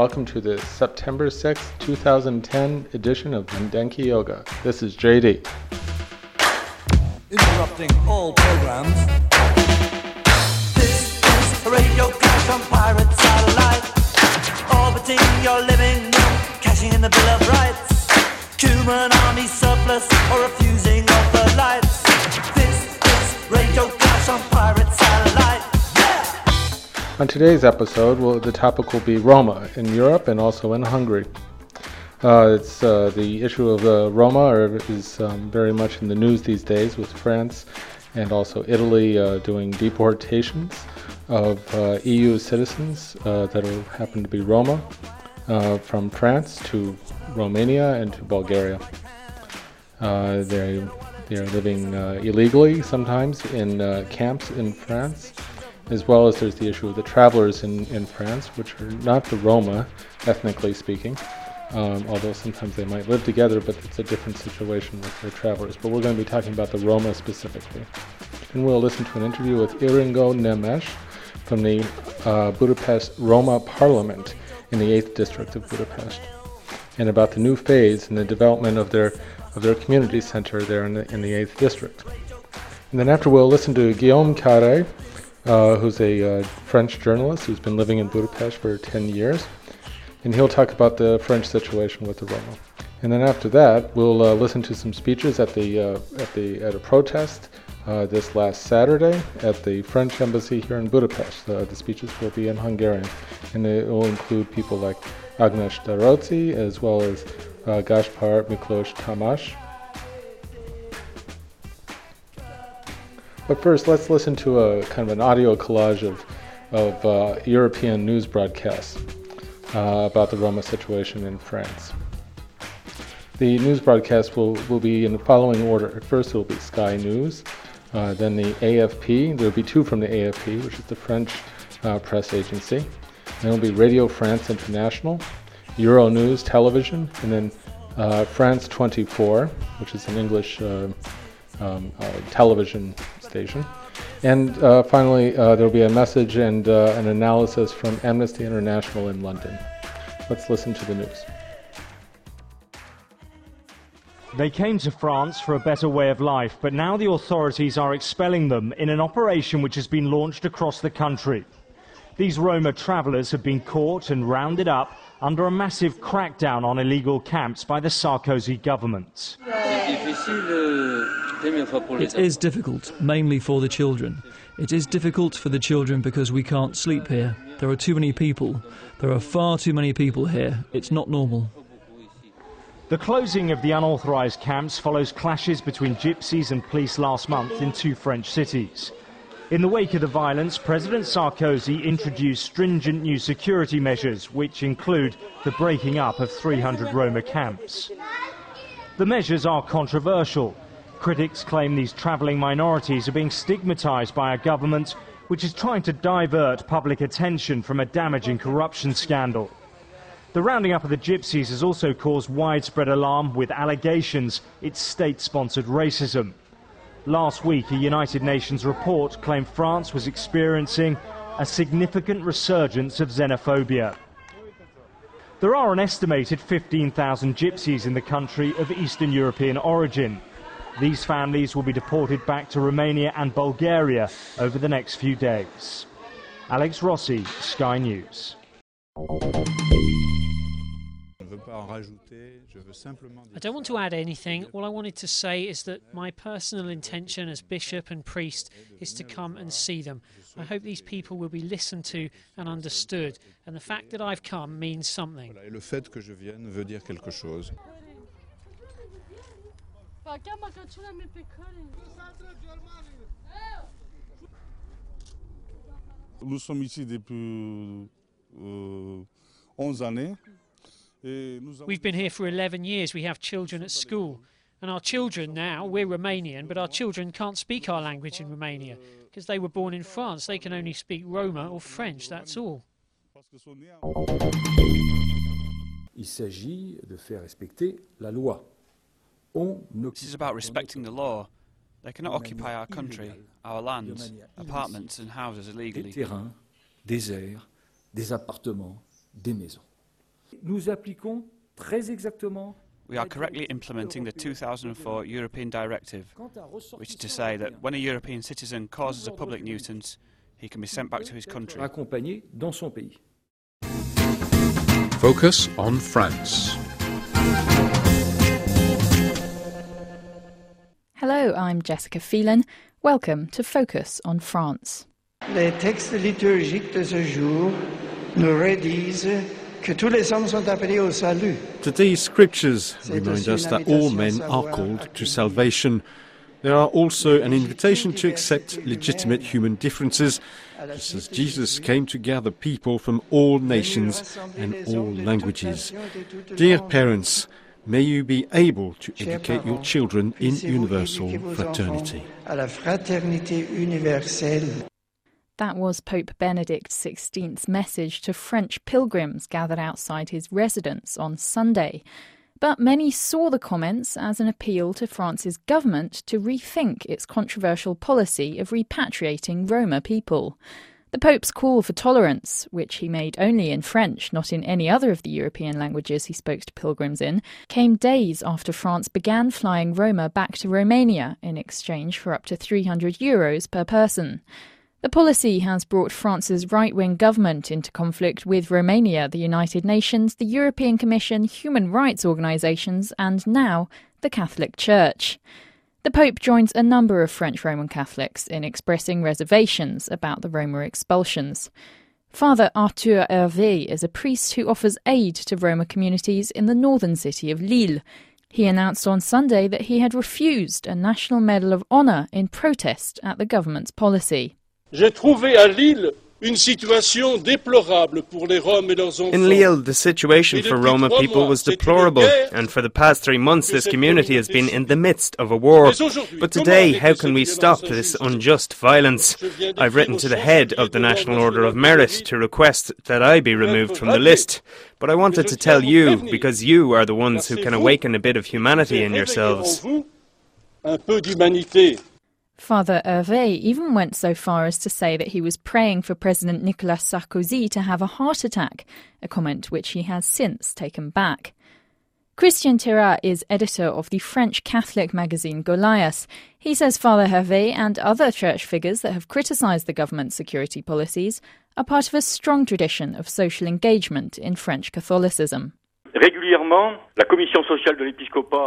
Welcome to the September 6, 2010 edition of Mindenki Joga. This is JD. Interrupting all programs. This is a radio clash on pirate satellite. Orbiting your living room, cashing in the Bill of Rights. Human army surplus or refusing of the lights. This is radio clash on pirate satellite. On today's episode, the topic will be Roma in Europe and also in Hungary. Uh, it's uh, the issue of uh, Roma is um, very much in the news these days, with France and also Italy uh, doing deportations of uh, EU citizens uh, that happen to be Roma from France to Romania and to Bulgaria. they they are living illegally sometimes in camps in France as well as there's the issue of the travelers in, in France, which are not the Roma, ethnically speaking, um, although sometimes they might live together, but it's a different situation with their travelers. But we're going to be talking about the Roma specifically. And we'll listen to an interview with Iringo Nemes from the uh, Budapest Roma Parliament in the 8th District of Budapest, and about the new phase in the development of their, of their community center there in the, in the 8th District. And then after we'll listen to Guillaume Carre, uh, who's a uh, French journalist who's been living in Budapest for 10 years and he'll talk about the French situation with the Roma. And then after that, we'll uh, listen to some speeches at the uh, at the at a protest uh, this last Saturday at the French embassy here in Budapest. Uh, the speeches will be in Hungarian, and it will include people like Agnes Daróczi as well as uh, Gaspar Miklós Tamás. But first, let's listen to a kind of an audio collage of of uh, European news broadcasts uh, about the Roma situation in France. The news broadcast will, will be in the following order. First, it will be Sky News, uh, then the AFP. There will be two from the AFP, which is the French uh, press agency. Then it will be Radio France International, Euro News Television, and then uh, France 24, which is an English uh, um, television station. And uh, finally, uh, there will be a message and uh, an analysis from Amnesty International in London. Let's listen to the news. They came to France for a better way of life, but now the authorities are expelling them in an operation which has been launched across the country. These Roma travellers have been caught and rounded up under a massive crackdown on illegal camps by the Sarkozy government. It is difficult, mainly for the children. It is difficult for the children because we can't sleep here. There are too many people. There are far too many people here. It's not normal. The closing of the unauthorised camps follows clashes between gypsies and police last month in two French cities. In the wake of the violence, President Sarkozy introduced stringent new security measures, which include the breaking up of 300 Roma camps. The measures are controversial. Critics claim these travelling minorities are being stigmatised by a government which is trying to divert public attention from a damaging corruption scandal. The rounding up of the gypsies has also caused widespread alarm with allegations it's state-sponsored racism. Last week, a United Nations report claimed France was experiencing a significant resurgence of xenophobia. There are an estimated 15,000 gypsies in the country of Eastern European origin. These families will be deported back to Romania and Bulgaria over the next few days. Alex Rossi, Sky News. I don't want to add anything. All I wanted to say is that my personal intention as bishop and priest is to come and see them. I hope these people will be listened to and understood, and the fact that I've come means something. Le fait que je vienne veut dire. Nous sommes ici depuis euh, 11 années. We've been here for 11 years. We have children at school. And our children now, we're Romanian, but our children can't speak our language in Romania because they were born in France. They can only speak Roma or French, that's all. Il s'agit de faire respecter la loi. This is about respecting the law. They cannot occupy our country, our lands, apartments and houses illegally. Des terrains, des aires, des appartements, des maisons. Nous appliquons très exactement We are correctly implementing the 2004 European Directive, which is to say that when a European citizen causes a public nuisance, he can be sent back to his country. dans son pays. Focus on France. Hello, I'm Jessica Phelan. Welcome to Focus on France. Les textes liturgiques de ce jour nous redisent que tous les hommes sont appelés au salut. Today's scriptures remind us that all men are called to salvation. There are also an invitation to accept legitimate human differences, just as Jesus came to gather people from all nations and all languages. Dear parents, may you be able to educate your children in universal fraternity. À la fraternité universelle. That was Pope Benedict XVI's message to French pilgrims gathered outside his residence on Sunday. But many saw the comments as an appeal to France's government to rethink its controversial policy of repatriating Roma people. The Pope's call for tolerance, which he made only in French, not in any other of the European languages he spoke to pilgrims in, came days after France began flying Roma back to Romania in exchange for up to 300 euros per person. The policy has brought France's right wing government into conflict with Romania, the United Nations, the European Commission, human rights organisations, and now the Catholic Church. The Pope joins a number of French Roman Catholics in expressing reservations about the Roma expulsions. Father Arthur Hervet is a priest who offers aid to Roma communities in the northern city of Lille. He announced on Sunday that he had refused a National Medal of Honour in protest at the government's policy. J'ai trouvé à Lille une situation déplorable pour les Roms et leurs enfants. In Lille, the situation for Roma people was deplorable, and for the past three months, this community has been in the midst of a war. But today, how can we stop this unjust violence? I've written to the head of the National Order of Merit to request that I be removed from the list. But I wanted to tell you, because you are the ones who can awaken a bit of humanity in yourselves. Father Hervet even went so far as to say that he was praying for President Nicolas Sarkozy to have a heart attack, a comment which he has since taken back. Christian Terras is editor of the French Catholic magazine Golias. He says Father Hervet and other church figures that have criticised the government's security policies are part of a strong tradition of social engagement in French Catholicism.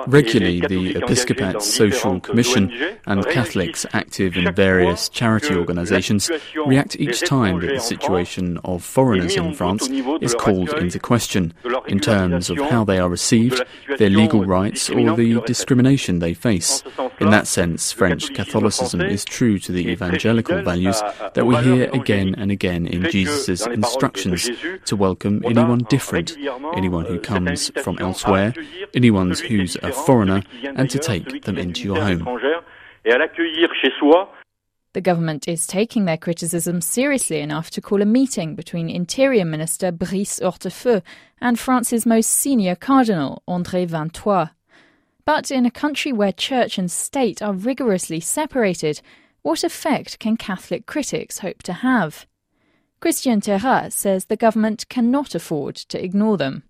Regularly, the Episcopate Social Commission and Catholics active in various charity organisations react each time that the situation of foreigners in France is called into question in terms of how they are received, their legal rights, or the discrimination they face. In that sense, French Catholicism is true to the evangelical values that we hear again and again in Jesus' instructions to welcome anyone different, anyone who comes from elsewhere, anyone who's a foreigner, and to take them into your home. The government is taking their criticism seriously enough to call a meeting between Interior Minister Brice Hortefeux and France's most senior cardinal, André Vingt-Trois. But in a country where church and state are rigorously separated, what effect can Catholic critics hope to have? Christian Terras says the government cannot afford to ignore them.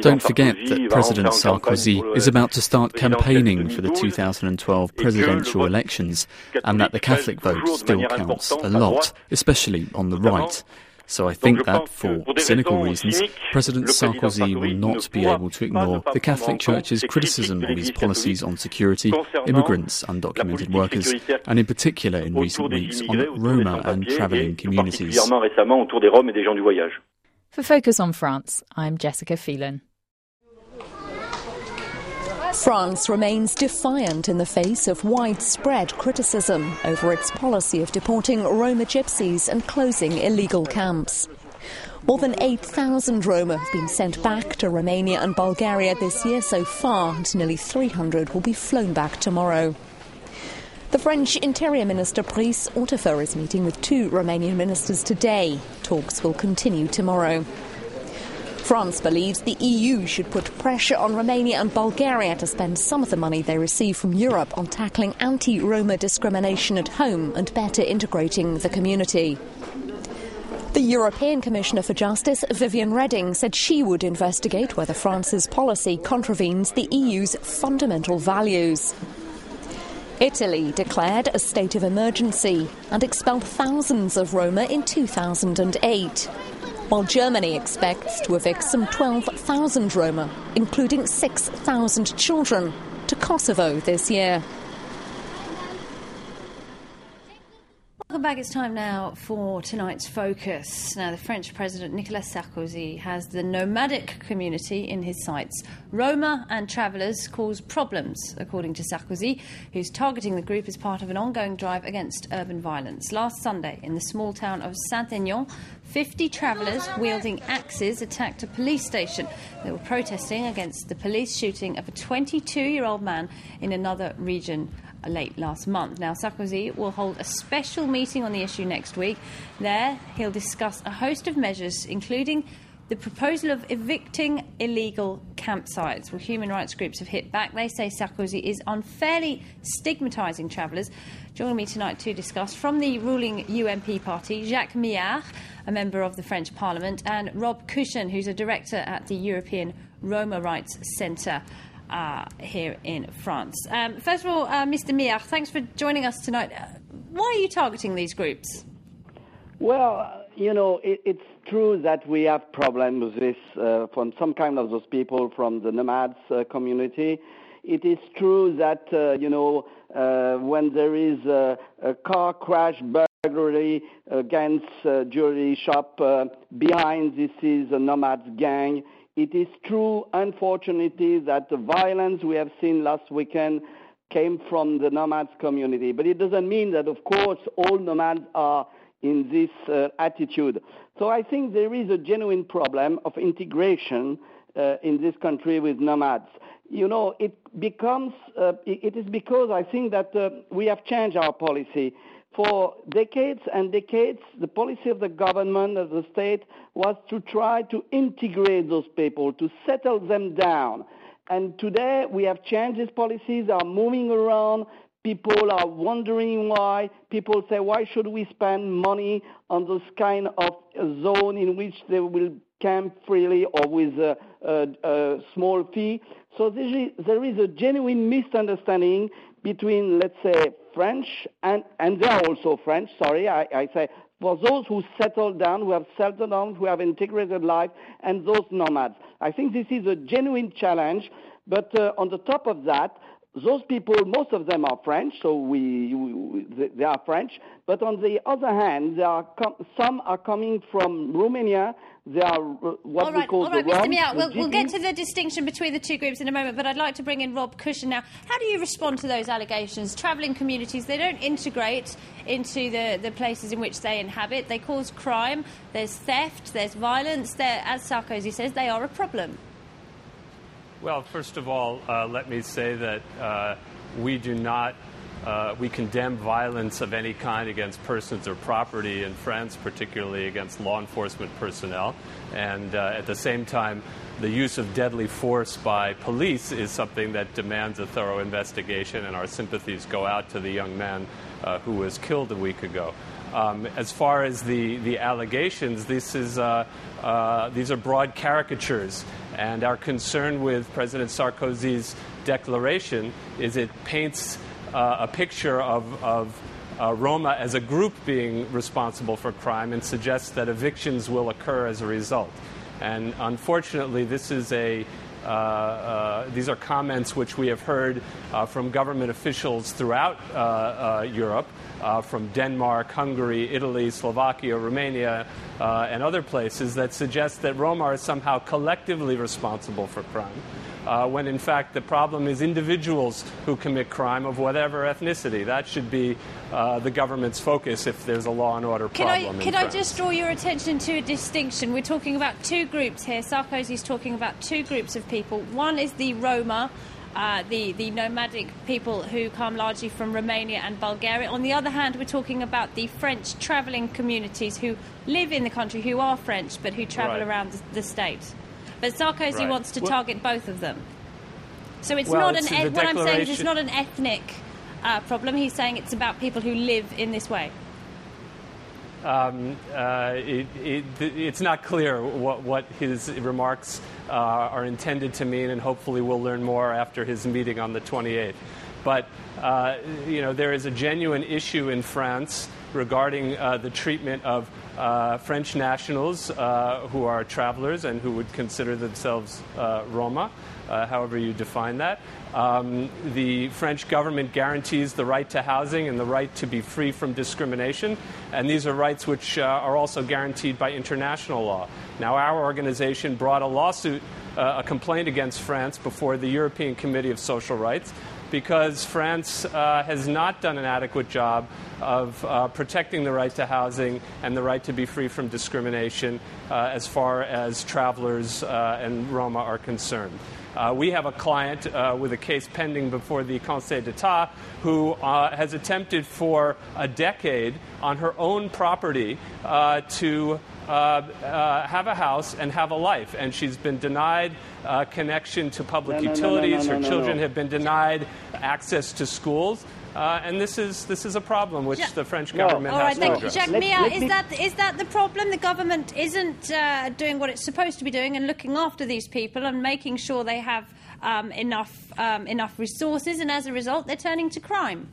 Don't forget that President Sarkozy is about to start campaigning for the 2012 presidential elections and that the Catholic vote still counts a lot, especially on the right. So I think that, for cynical reasons, President Sarkozy will not be able to ignore the Catholic Church's criticism of his policies on security, immigrants, undocumented workers, and in particular in recent weeks on Roma and travelling communities. For Focus on France, I'm Jessica Phelan. France remains defiant in the face of widespread criticism over its policy of deporting Roma gypsies and closing illegal camps. More than 8,000 Roma have been sent back to Romania and Bulgaria this year so far, and nearly 300 will be flown back tomorrow. The French Interior Minister Brice Hortefeux is meeting with two Romanian ministers today. Talks will continue tomorrow. France believes the EU should put pressure on Romania and Bulgaria to spend some of the money they receive from Europe on tackling anti Roma discrimination at home and better integrating the community. The European Commissioner for Justice, Viviane Reding, said she would investigate whether France's policy contravenes the EU's fundamental values. Italy declared a state of emergency and expelled thousands of Roma in 2008, while Germany expects to evict some 12,000 Roma, including 6,000 children, to Kosovo this year. Welcome back. It's time now for tonight's focus. Now, the French President Nicolas Sarkozy has the nomadic community in his sights. Roma and travellers cause problems, according to Sarkozy, who's targeting the group as part of an ongoing drive against urban violence. Last Sunday, in the small town of Saint Aignan, 50 travellers wielding axes attacked a police station. They were protesting against the police shooting of a 22 year old man in another region late last month. Now, Sarkozy will hold a special meeting on the issue next week. There, he'll discuss a host of measures, including the proposal of evicting illegal campsites. Well, human rights groups have hit back. They say Sarkozy is unfairly stigmatising travellers. Joining me tonight to discuss from the ruling UMP party, Jacques Myard, a member of the French Parliament, and Rob Kushen, who's a director at the European Roma Rights Centre uh, here in France. Um, first of all, uh, Mr. Myard, thanks for joining us tonight. Uh, why are you targeting these groups? Well, you know, it, it's true that we have problems with this uh, from some kind of those people from the nomads uh, community. It is true that, uh, you know, when there is a, a car crash, burglary against jewelry shop, behind this is a nomads gang it is true, unfortunately, that the violence we have seen last weekend came from the nomads community. But it doesn't mean that, of course, all nomads are in this uh, attitude. So I think there is a genuine problem of integration uh, in this country with nomads. You know, it becomes, uh, it is because I think that uh, we have changed our policy. For decades and decades, the policy of the government, of the state, was to try to integrate those people, to settle them down. And today we have changed these policies, are moving around, people are wondering why. People say, why should we spend money on this kind of zone in which they will camp freely or with a, a, a small fee? So there is, there is a genuine misunderstanding between, let's say, French, and, and they are also French, sorry, I, I say, for those who settled down, who have settled down, who have integrated life, and those nomads. I think this is a genuine challenge, but uh, on the top of that, those people, most of them are French, so we, we, they are French. But on the other hand, are some are coming from Romania. They are uh, what all right, we call all right, the Mr. Myard, we'll, we'll, get to the distinction between the two groups in a moment, but I'd like to bring in Rob Kushen now. How do you respond to those allegations? Travelling communities, they don't integrate into the, the places in which they inhabit. They cause crime, there's theft, there's violence. They're, as Sarkozy says, they are a problem. Well, first of all, uh, let me say that uh, we do not, uh, we condemn violence of any kind against persons or property in France, particularly against law enforcement personnel. And uh, at the same time, the use of deadly force by police is something that demands a thorough investigation, and our sympathies go out to the young man uh, who was killed a week ago. Um, as far as the, the allegations, this is, uh, uh, these are broad caricatures. And our concern with President Sarkozy's declaration is it paints uh, a picture of, of uh, Roma as a group being responsible for crime and suggests that evictions will occur as a result. And unfortunately, this is a Uh, uh, these are comments which we have heard uh, from government officials throughout uh, Europe, from Denmark, Hungary, Italy, Slovakia, Romania, and other places that suggest that Roma are somehow collectively responsible for crime uh, when in fact the problem is individuals who commit crime of whatever ethnicity. That should be uh, the government's focus if there's a law and order can problem. I, can I just draw your attention to a distinction? We're talking about two groups here. Sarkozy is talking about two groups of people. One is the Roma. Uh, the, the nomadic people who come largely from Romania and Bulgaria. On the other hand, we're talking about the French travelling communities who live in the country, who are French, but who travel right. around the, the state. But Sarkozy right. wants to well, target both of them. So it's well, not it's an. what I'm saying is, it's not an ethnic uh, problem. He's saying it's about people who live in this way. um, uh, it, it, it's not clear what, what his remarks uh, are intended to mean, and hopefully we'll learn more after his meeting on the 28th. But uh, you know, there is a genuine issue in France regarding uh, the treatment of uh, French nationals uh, who are travelers and who would consider themselves uh, Roma, uh, however you define that. Um, the French government guarantees the right to housing and the right to be free from discrimination, and these are rights which are also guaranteed by international law. Now, our organization brought a lawsuit, a complaint against France before the European Committee of Social Rights because France uh, has not done an adequate job of uh, protecting the right to housing and the right to be free from discrimination uh, as far as travelers uh, and Roma are concerned. Uh, we have a client uh, with a case pending before the Conseil d'Etat who has attempted for a decade on her own property to have a house and have a life. And she's been denied uh, connection to public no, utilities. No, no, Her children have been denied access to schools. Uh, and this is this is a problem which the French government All has right, thank to you, address. Jacques Myard. Is that is that the problem? The government isn't uh, doing what it's supposed to be doing and looking after these people and making sure they have um, enough um, enough resources, and as a result, they're turning to crime.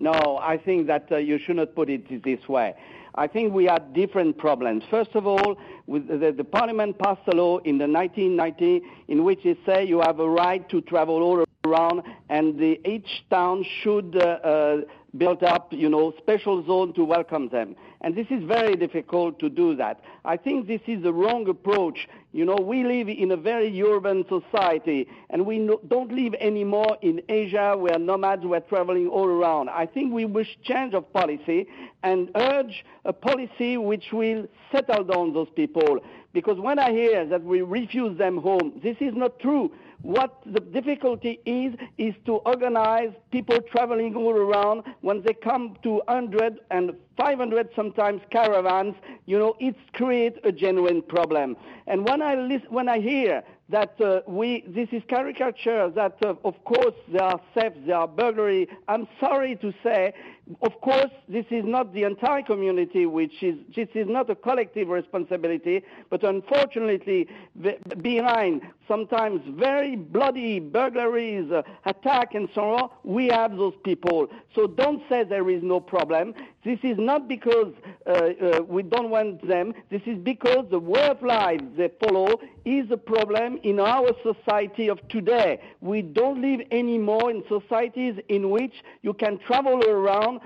No, I think that uh, you should not put it this way. I think we had different problems. First of all, the, the, Parliament passed a law in the 1990 in which it says you have a right to travel all around, and the, each town should uh, uh, build up, you know, special zone to welcome them. And this is very difficult to do that. I think this is the wrong approach. You know, we live in a very urban society, and we no, don't live anymore in Asia where nomads were traveling all around. I think we wish change of policy and urge a policy which will settle down those people. Because when I hear that we refuse them home, this is not true. What the difficulty is, is to organize people traveling all around. When they come to 100 and 500 sometimes caravans, you know, it creates a genuine problem. And when I, listen, when I hear that uh, we, this is caricature, that uh, of course there are thefts, there are burglary, I'm sorry to say, of course this is not the entire community, which is, this is not a collective responsibility, but unfortunately behind sometimes very bloody burglaries, uh, attack and so on, we have those people. So don't say there is no problem. This is not because uh, uh, we don't want them. This is because the way of life they follow is a problem in our society of today. We don't live anymore in societies in which you can travel around.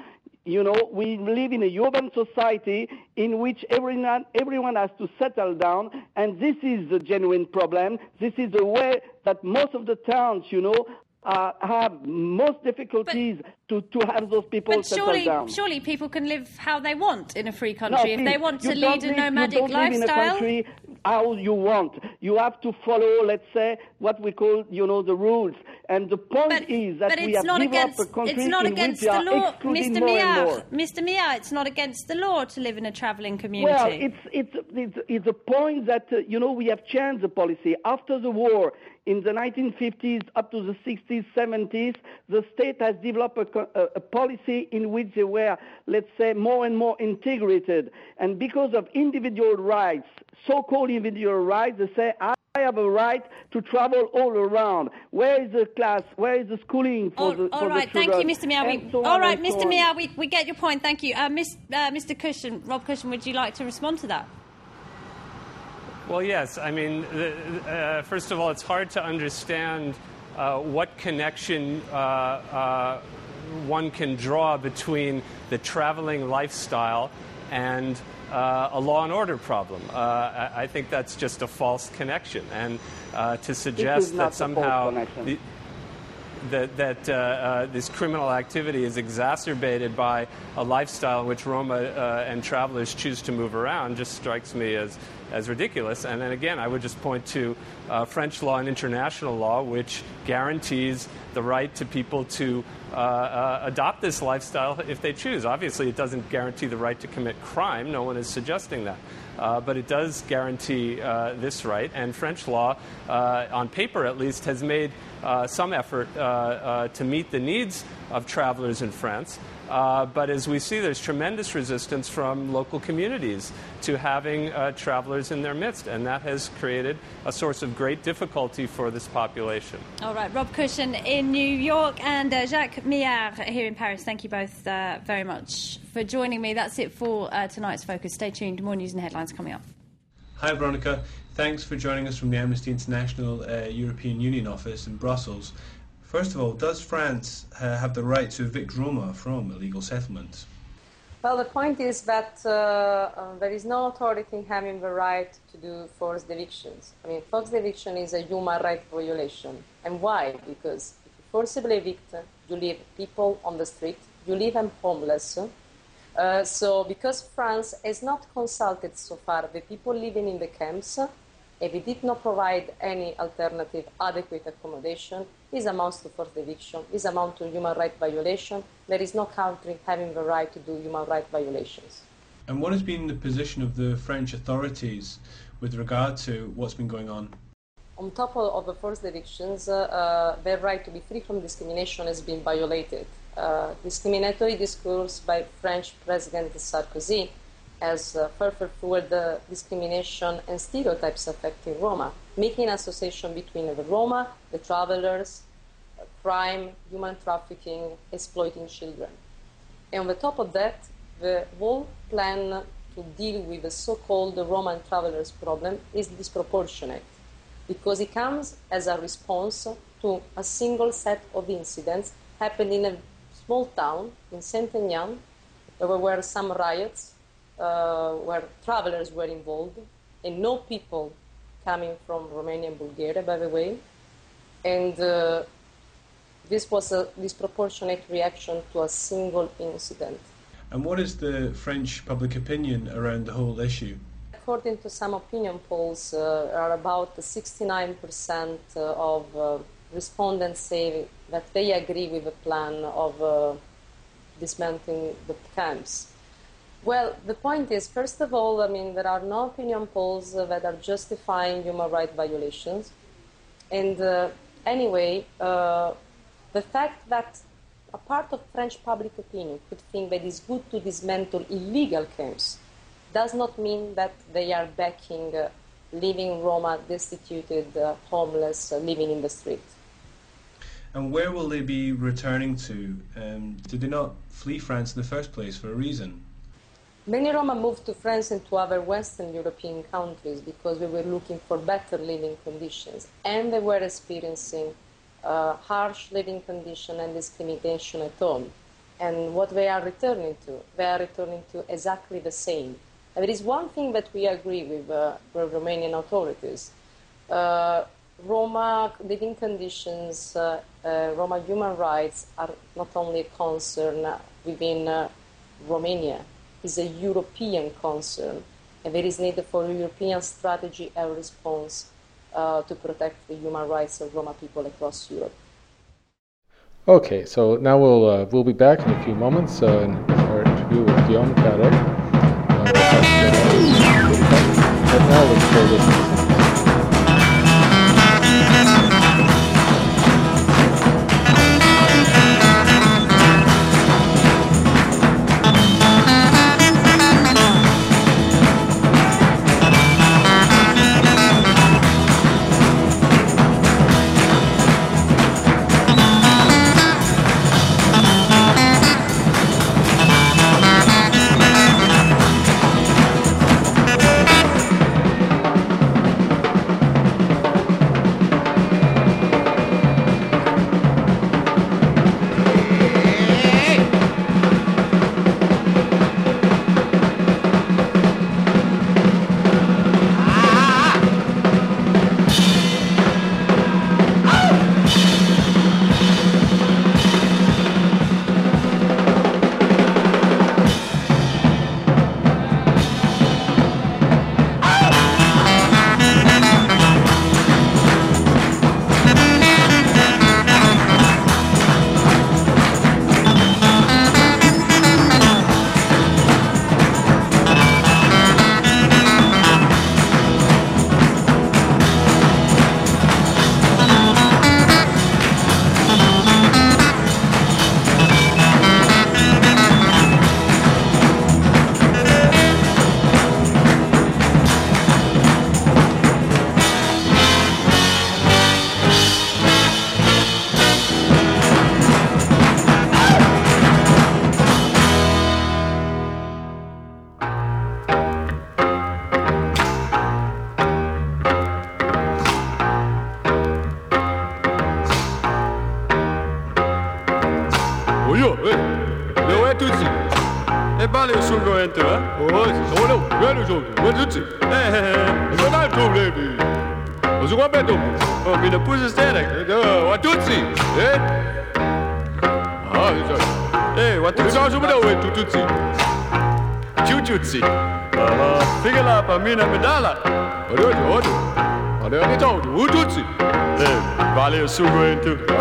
You know, we live in a urban society in which everyone, everyone has to settle down, and this is the genuine problem. This is the way that most of the towns, you know, uh, have most difficulties to, to have those people but surely, down. surely people can live how they want in a free country. No, if they want to lead a live- nomadic you don't live in a lifestyle, country how you want. You have to follow, let's say, what we call, you know, the rules. And the point is that we have not against a country it's not in against the law, Mr. Myard. Mr. Myard, it's not against the law to live in a travelling community. Well, it's, it's, it's, it's a point that, uh, you know, we have changed the policy. After the war, in the 1950s up to the 60s, 70s, the state has developed a, a, a policy in which they were, let's say, more and more integrated. And because of individual rights, so-called individual rights, they say, I have a right to travel all around. Where is the class? Where is the schooling for All, the all for right, the thank you. Mr. Myard. So all right, and so Mr. on. Myard, we, we get your point. Thank you. Uh, Miss, uh, Mr. Kushen, Rob Kushen, would you like to respond to that? Well, yes. I mean, uh, first of all, it's hard to understand uh, what connection uh, uh, one can draw between the traveling lifestyle and uh, a law and order problem. Uh, I, I think that's just a false connection. And uh, to suggest that somehow the, that, that uh, uh, this criminal activity is exacerbated by a lifestyle in which Roma uh, and travelers choose to move around just strikes me as, as ridiculous. And then again, I would just point to uh, French law and international law, which guarantees the right to people to uh, uh, adopt this lifestyle if they choose. Obviously, it doesn't guarantee the right to commit crime. No one is suggesting that. Uh, but it does guarantee uh, this right. And French law, uh, on paper at least, has made uh, some effort uh, uh, to meet the needs of travelers in France. Uh, but as we see, there's tremendous resistance from local communities to having uh, travelers in their midst, and that has created a source of great difficulty for this population. All right, Rob Kushen in New York and uh, Jacques Myard here in Paris. Thank you both uh, very much for joining me. That's it for uh, tonight's focus. Stay tuned, more news and headlines coming up. Hi, Veronica. Thanks for joining us from the Amnesty International uh, European Union office in Brussels. First of all, does France uh, have the right to evict Roma from illegal settlements? Well, the point is that uh, uh, there is no authority having the right to do forced evictions. I mean, forced eviction is a human rights violation. And why? Because if you forcibly evict, you leave people on the street, you leave them homeless. Uh, so, because France has not consulted so far the people living in the camps, if it did not provide any alternative adequate accommodation, this amounts to forced eviction, this amounts to human rights violation. There is no country having the right to do human rights violations. And what has been the position of the French authorities with regard to what's been going on? On top of the forced evictions, uh, uh, their right to be free from discrimination has been violated. Uh, discriminatory discourse by French President Sarkozy has uh, further fueled the discrimination and stereotypes affecting Roma, making an association between the Roma, the travelers, uh, crime, human trafficking, exploiting children. And on the top of that, the whole plan to deal with the so-called Roman travelers problem is disproportionate because it comes as a response to a single set of incidents happened in a small town in Saint-Aignan. There were some riots uh, where travelers were involved, and no people coming from Romania and Bulgaria, by the way. And uh, this was a disproportionate reaction to a single incident. And what is the French public opinion around the whole issue? According to some opinion polls, uh, are about 69% uh, of uh, respondents say that they agree with the plan of uh, dismantling the camps. Well, the point is, first of all, I mean, there are no opinion polls that are justifying human rights violations. And uh, anyway, uh, the fact that a part of French public opinion could think that it's good to dismantle illegal camps does not mean that they are backing uh, living Roma destituted, uh, homeless, uh, living in the street. And where will they be returning to? Um, did they not flee France in the first place for a reason? Many Roma moved to France and to other Western European countries because we were looking for better living conditions, and they were experiencing uh, harsh living conditions and discrimination at home. And what they are returning to, they are returning to exactly the same. And there is one thing that we agree with, uh, with Romanian authorities. Uh, Roma living conditions, uh, uh, Roma human rights are not only a concern within uh, Romania, is a European concern, and there is need for a European strategy and response uh, to protect the human rights of Roma people across Europe. Okay, so now we'll uh, we'll be back in a few moments uh, with our interview with Guillaume Carré. Uh, but now let's go listen surrender.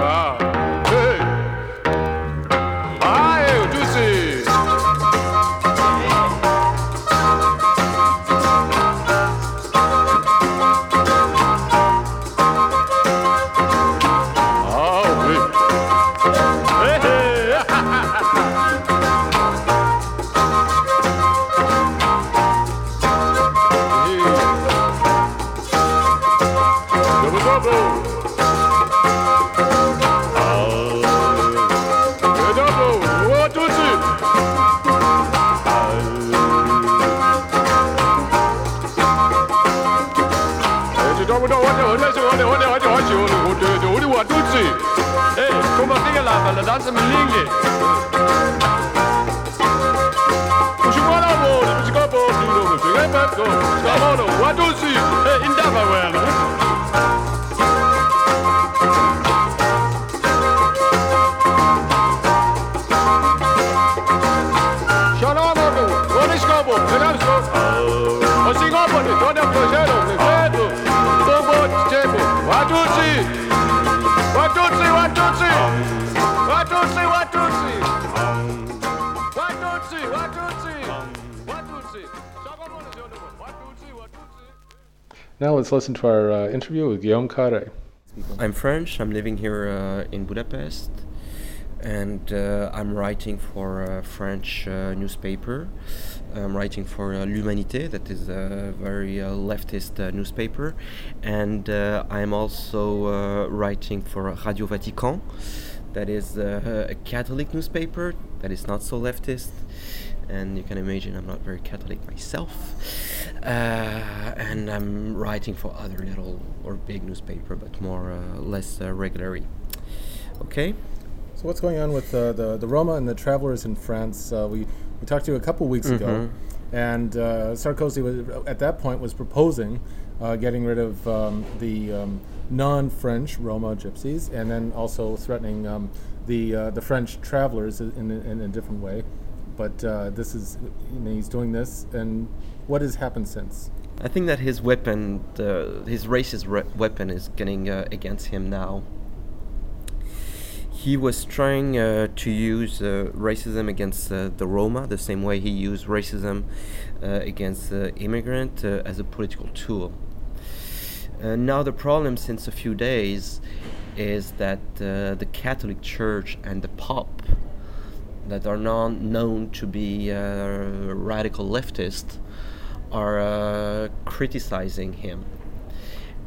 Watusi, Watusi, Watusi, Watusi, Now let's listen to our uh, interview with Guillaume Carre. I'm French. I'm living here uh, in Budapest, and uh, I'm writing for a French uh, newspaper. I'm writing for uh, L'Humanité, that is a very uh, leftist uh, newspaper, and uh, I'm also uh, writing for Radio Vatican, that is uh, a Catholic newspaper that is not so leftist. And you can imagine I'm not very Catholic myself. Uh, and I'm writing for other little or big newspaper, but more uh, less uh, regularly. Okay. So what's going on with uh, the the Roma and the travelers in France? Uh, we we talked to you a couple weeks ago, Mhm. and uh, Sarkozy was at that point was proposing uh, getting rid of um, the um, non-French Roma gypsies, and then also threatening um, the uh, the French travelers in, in, in a different way. But uh, this is you know, he's doing this, and what has happened since? I think that his weapon, his racist re- weapon, is getting uh, against him now. He was trying uh, to use uh, racism against uh, the Roma the same way he used racism against the immigrant as a political tool. Now the problem since a few days is that the Catholic Church and the Pope, that are not known to be uh, radical leftists, are uh, criticizing him.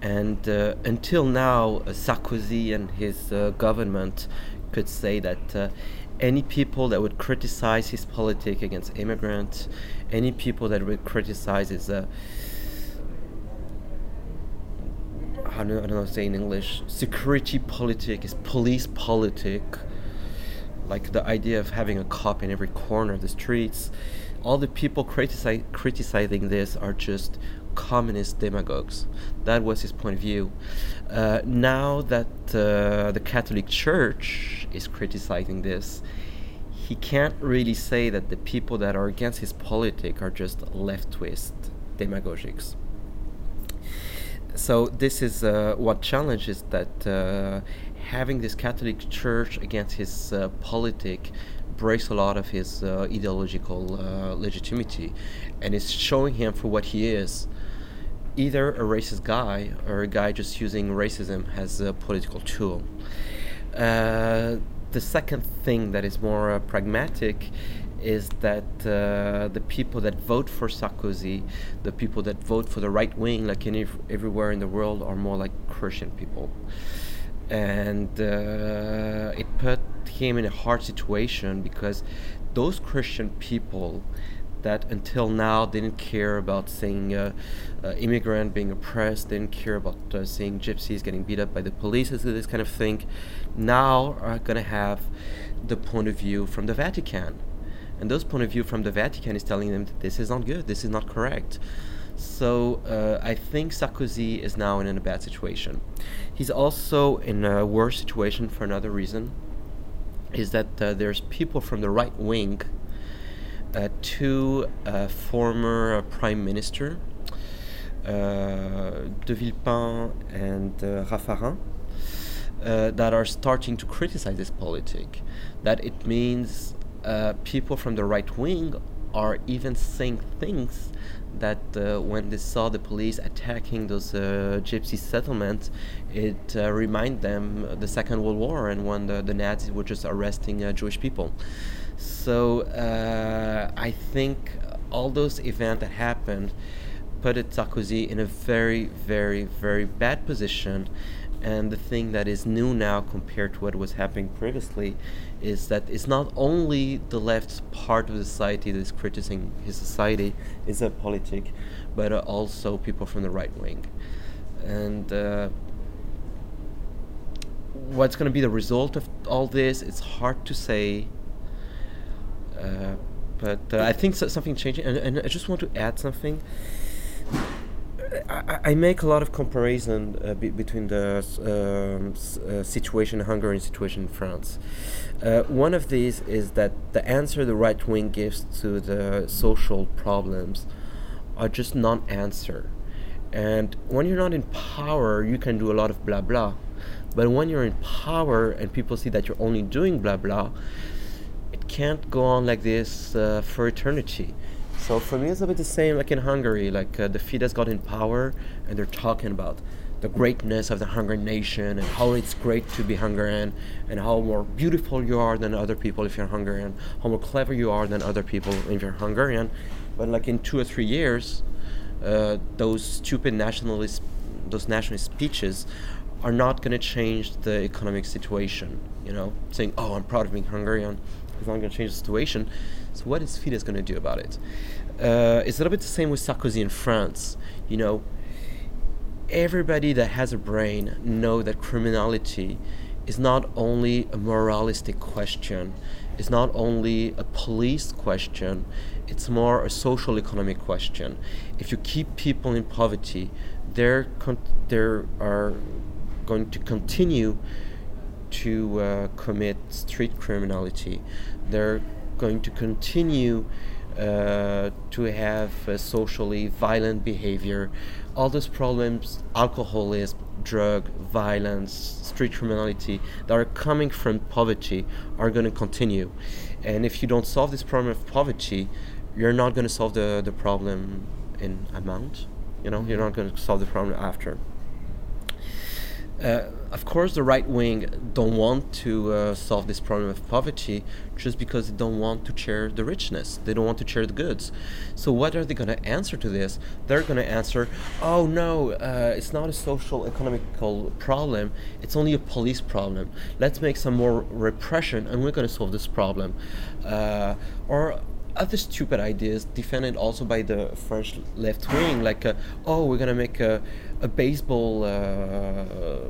And uh, until now, Sarkozy and his government could say that any people that would criticize his politic against immigrants, any people that would criticize his, uh, I don't, I don't know how to say in English, security politic, his police politic, like the idea of having a cop in every corner of the streets, all the people critici- criticizing this are just communist demagogues. That was his point of view. Uh, now that uh, the Catholic Church is criticizing this, he can't really say that the people that are against his politic are just left-twist demagogics. So this is uh, what challenges that uh, having this Catholic Church against his uh, politic breaks a lot of his uh, ideological uh, legitimacy, and is showing him for what he is, either a racist guy or a guy just using racism as a political tool. Uh, the second thing that is more uh, pragmatic is that uh, the people that vote for Sarkozy, the people that vote for the right wing, like in ev- everywhere in the world, are more like Christian people. And uh, it put him in a hard situation because those Christian people, that until now didn't care about seeing uh, uh, immigrant being oppressed, didn't care about uh, seeing gypsies getting beat up by the police, this kind of thing, now are going to have the point of view from the Vatican. And those point of view from the Vatican is telling them that this is not good, this is not correct. So uh, I think Sarkozy is now in a bad situation. He's also in a worse situation for another reason, is that uh, there's people from the right wing uh, two uh, former uh, prime minister, de Villepin and Raffarin, that are starting to criticize this politic. That it means people from the right wing are even saying things that uh, when they saw the police attacking those uh, gypsy settlements, it uh, reminded them the Second World War and when the, the Nazis were just arresting Jewish people. So uh, I think all those events that happened put Sarkozy in a very, very, very bad position. And the thing that is new now compared to what was happening previously is that it's not only the left part of the society that is criticizing his society, is a politic, but also people from the right wing. And uh, what's going to be the result of all this? It's hard to say. Uh, but uh, I think so, something changing, and, and, I just want to add something. I, I make a lot of comparison uh, be, between the um, uh, situation in Hungary and situation in France. Uh, one of these is that the answer the right wing gives to the social problems are just non-answer. And when you're not in power, you can do a lot of blah blah. But when you're in power and people see that you're only doing blah blah, it can't go on like this uh, for eternity. So for me, it's a bit the same like in Hungary. Like uh, the Fidesz got in power, and they're talking about the greatness of the Hungarian nation and how it's great to be Hungarian and how more beautiful you are than other people if you're Hungarian, how more clever you are than other people if you're Hungarian. But like in two or three years, uh, those stupid nationalist, those nationalist speeches are not going to change the economic situation. You know, saying, "Oh, I'm proud of being Hungarian." It's not going to change the situation. So what is Fidesz going to do about it? Uh, it's a little bit the same with Sarkozy in France. You know, everybody that has a brain know that criminality is not only a moralistic question, it's not only a police question, it's more a social economic question. If you keep people in poverty, they're con- they are going to continue to uh, commit street criminality. They're going to continue uh, to have uh, socially violent behavior. All those problems, alcoholism, drug, violence, street criminality that are coming from poverty are going to continue. And if you don't solve this problem of poverty, you're not going to solve the, the problem in amount. You know, you're not going to solve the problem after. Uh, of course, the right wing don't want to uh, solve this problem of poverty just because they don't want to share the richness. They don't want to share the goods. So, what are they going to answer to this? They're going to answer, "Oh no, uh, it's not a social economical problem. It's only a police problem. Let's make some more repression, and we're going to solve this problem." Uh, or other stupid ideas defended also by the French left wing, like, uh, oh, we're gonna make a, a baseball uh,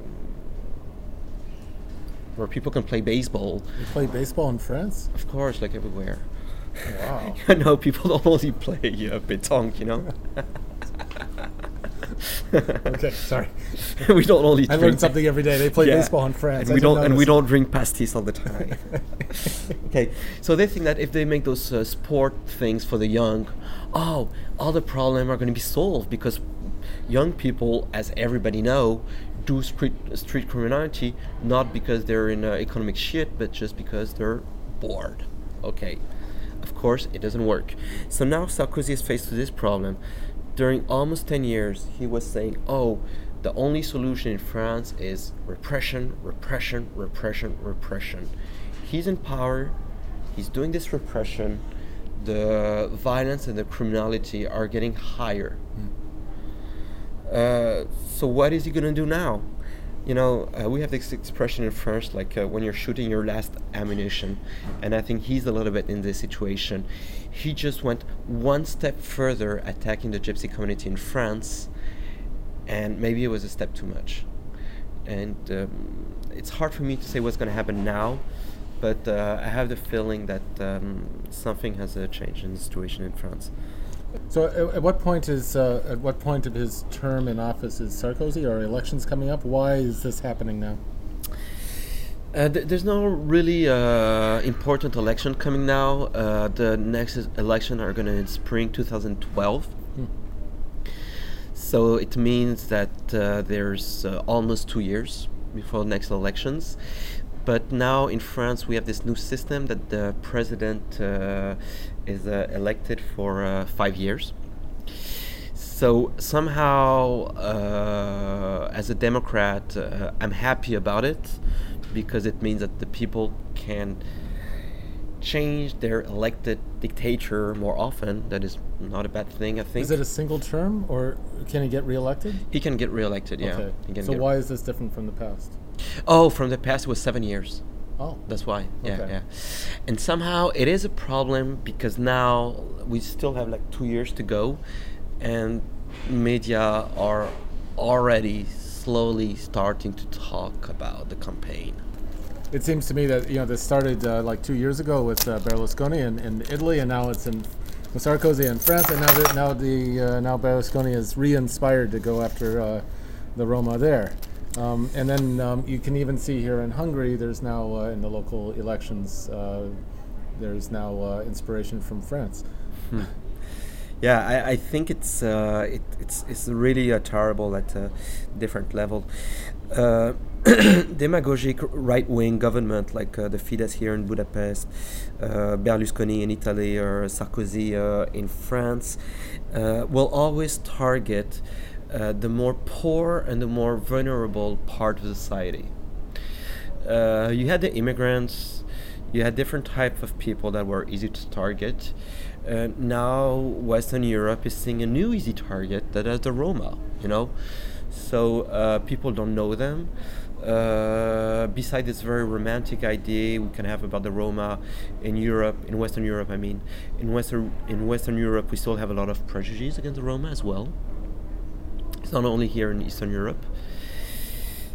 where people can play baseball. You play baseball in France? Of course, like everywhere. Wow. I know people don't only play uh, pétanque, you know. okay, sorry. we don't only. I learn something every day. They play yeah. baseball in France. And we don't, and we don't drink pastis all the time. okay, so they think that if they make those uh, sport things for the young, oh, all the problems are going to be solved because young people, as everybody know, do street street criminality not because they're in uh, economic shit, but just because they're bored. Okay, of course it doesn't work. So now Sarkozy is faced with this problem during almost 10 years, he was saying, oh, the only solution in France is repression, repression, repression, repression. He's in power, he's doing this repression, the violence and the criminality are getting higher. Mm. Uh, so, what is he going to do now? you know, uh, we have this expression in French, like uh, when you're shooting your last ammunition, and I think he's a little bit in this situation. He just went one step further, attacking the Gypsy community in France, and maybe it was a step too much. And um, it's hard for me to say what's going to happen now, but uh, I have the feeling that um, something has uh, changed in the situation in France. So, at, at what point is uh, at what point of his term in office is Sarkozy? Are elections coming up? Why is this happening now? Uh, th- there's no really uh, important election coming now. Uh, the next election are going to in spring 2012. Hmm. So it means that uh, there's uh, almost two years before the next elections. But now in France, we have this new system that the president uh, is uh, elected for uh, five years. So somehow, uh, as a Democrat, uh, I'm happy about it because it means that the people can change their elected dictator more often. That is not a bad thing, I think. Is it a single term, or can he get reelected? He can get reelected. Yeah. Okay. So why is this different from the past? Oh, from the past it was seven years. Oh. That's why. Yeah, Okay. yeah. And somehow it is a problem because now we still have like two years to go, and media are already slowly starting to talk about the campaign. It seems to me that you know this started uh, like two years ago with uh, Berlusconi in, in Italy, and now it's in with Sarkozy in France, and now that now the uh, now Berlusconi is re-inspired to go after uh, the Roma there. Um, and then um, you can even see here in Hungary, there's now uh, in the local elections, uh, there's now uh, inspiration from France. Hmm. Yeah, I, I think it's uh, it, it's it's really terrible at a different level. Uh, demagogic right-wing government like uh, the Fidesz here in Budapest, uh, Berlusconi in Italy, or Sarkozy uh, in France, uh, will always target uh, the more poor and the more vulnerable part of society. Uh, you had the immigrants, you had different type of people that were easy to target. Uh, now Western Europe is seeing a new easy target that is the Roma. You know, so uh, people don't know them. Uh, this very romantic idea we can have about the Roma in Europe, in Western Europe, I mean, in Western in Western Europe, we still have a lot of prejudices against the Roma as well. It's not only here in Eastern Europe.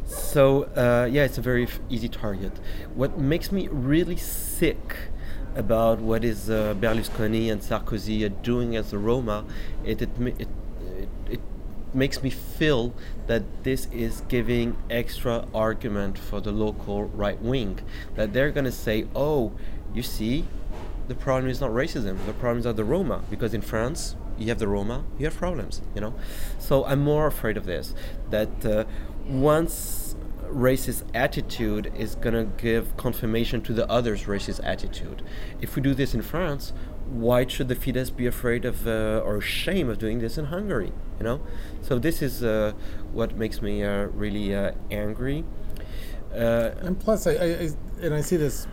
So uh, yeah, it's a very easy target. What makes me really sick about what is uh, Berlusconi and Sarkozy are doing as the Roma, it it, it it makes me feel that this is giving extra argument for the local right wing. That they're gonna say, oh, you see, the problem is not racism. The problems are the Roma because in France you have the Roma, you have problems. You know, so I'm more afraid of this. That uh, once racist attitude is gonna give confirmation to the others' racist attitude. If we do this in France, why should the Fidesz be afraid of uh, or ashamed of doing this in Hungary? You know, so this is uh, what makes me uh, really uh, angry. Uh, And plus, I, I, I and I see this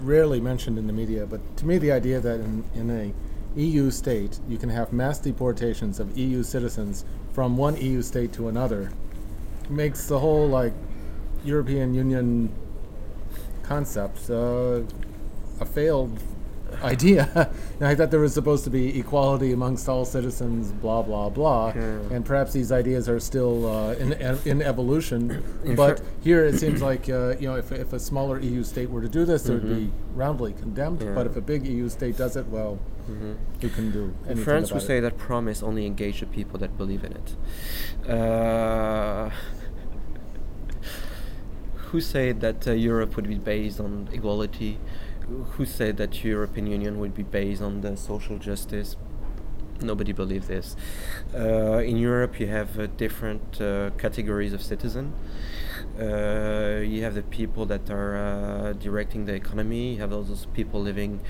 rarely mentioned in the media, but to me, the idea that in, in a EU state you can have mass deportations of EU citizens from one EU state to another. Makes the whole like European Union concept uh, a failed idea. I thought there was supposed to be equality amongst all citizens, blah blah blah, and perhaps these ideas are still uh, in in evolution. But here it seems like uh, you know if, if a smaller EU state were to do this, it would be Mhm. roundly condemned. Yeah. But if a big EU state does it, well, Mhm. who can do In anything France, we about say that promise only engage the people that believe in it. Uh, who said that uh, Europe would be based on equality? Who said that European Union would be based on the social justice? Nobody believed this. Uh, in Europe, you have uh, different uh, categories of citizen. Uh, you have the people that are uh, directing the economy. You have all those people living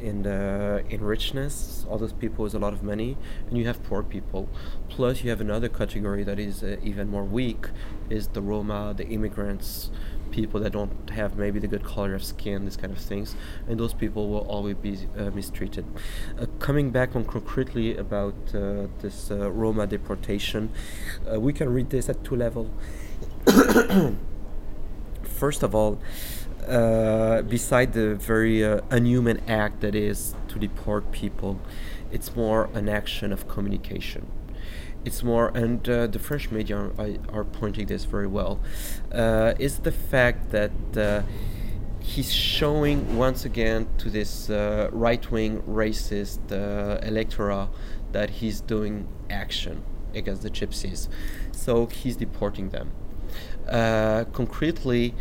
in the in richness. All those people with a lot of money, and you have poor people. Plus, you have another category that is uh, even more weak. Is the Roma, the immigrants, people that don't have maybe the good color of skin, these kind of things, and those people will always be uh, mistreated. Uh, coming back on concretely about uh, this uh, Roma deportation, uh, we can read this at two levels. First of all, uh, beside the very unhuman act that is to deport people, it's more an action of communication. It's more, and uh, the French media are, are, pointing this very well, uh, is the fact that uh, he's showing once again to this uh, right-wing racist electorate that he's doing action against the gypsies. So he's deporting them. Uh, concretely,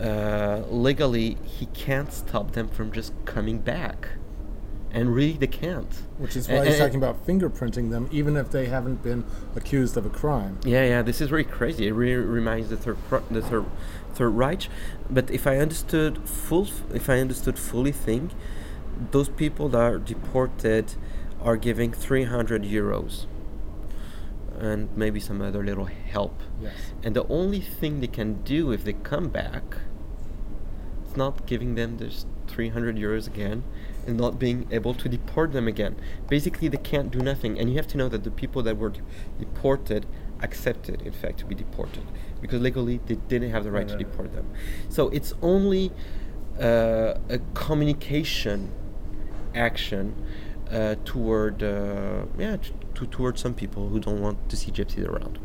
uh, legally, he can't stop them from just coming back. And really, they can't. Which is why and, he's talking about fingerprinting them, even if they haven't been accused of a crime. Yeah, yeah, this is very crazy. It really reminds the third, the third, third Reich. But if I understood full, if I understood fully, thing, those people that are deported are giving 300 euros and maybe some other little help. Yes. And the only thing they can do if they come back, it's not giving them this 300 euros again and not being able to deport them again. Basically, they can't do nothing. And you have to know that the people that were de- deported accepted, in fact, to be deported because legally they didn't have the right to deport them. So it's only uh, a communication action uh, toward uh, yeah t- to, towards some people who don't want to see gypsies around.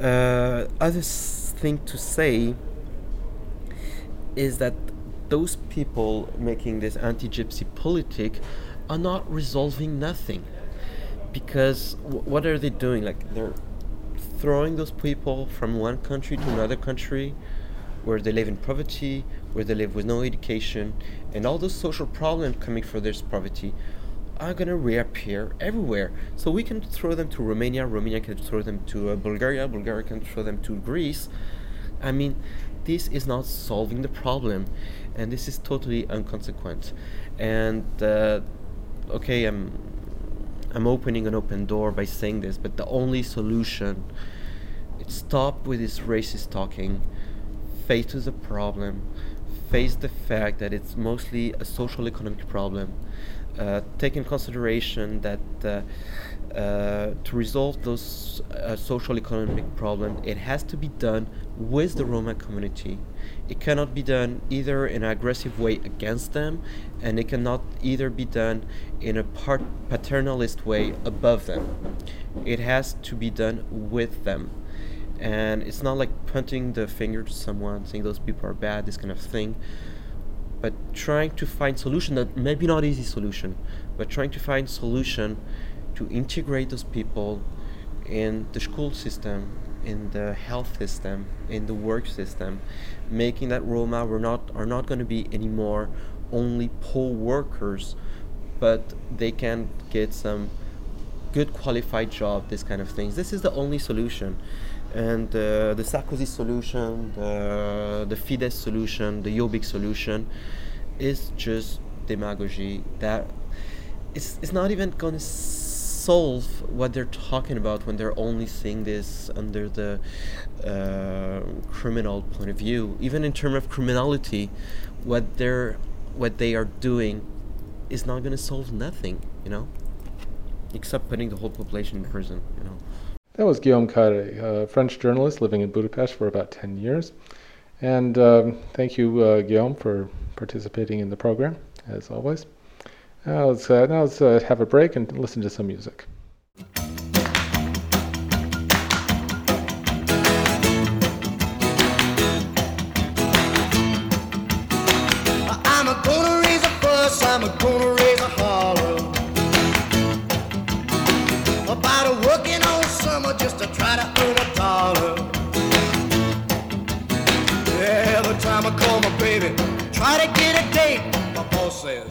Uh, other thing to say is that those people making this anti-gypsy politic are not resolving nothing because w- what are they doing like they're throwing those people from one country to another country where they live in poverty where they live with no education and all those social problems coming from this poverty are going to reappear everywhere. So we can throw them to Romania, Romania can throw them to uh, Bulgaria, Bulgaria can throw them to Greece. I mean, this is not solving the problem, and this is totally inconsequent. And uh, okay, I'm I'm opening an open door by saying this, but the only solution is stop with this racist talking, face the problem, face the fact that it's mostly a social economic problem uh, take in consideration that uh, uh, to resolve those uh, social economic problems, it has to be done with the Roma community. It cannot be done either in an aggressive way against them, and it cannot either be done in a part paternalist way above them. It has to be done with them. And it's not like pointing the finger to someone, saying those people are bad, this kind of thing but trying to find solution that maybe not easy solution but trying to find solution to integrate those people in the school system in the health system in the work system making that roma we're not are not going to be anymore only poor workers but they can get some good qualified job this kind of things this is the only solution and uh, the Sarkozy solution, the, the Fidesz solution, the Jobbik solution is just demagogy. That it's, it's not even going to solve what they're talking about when they're only seeing this under the uh, criminal point of view. Even in terms of criminality, what they're what they are doing is not going to solve nothing. You know, except putting the whole population in prison. You know. That was Guillaume Carre, a French journalist living in Budapest for about 10 years. And um, thank you, uh, Guillaume, for participating in the program, as always. Now let's, uh, now let's uh, have a break and listen to some music.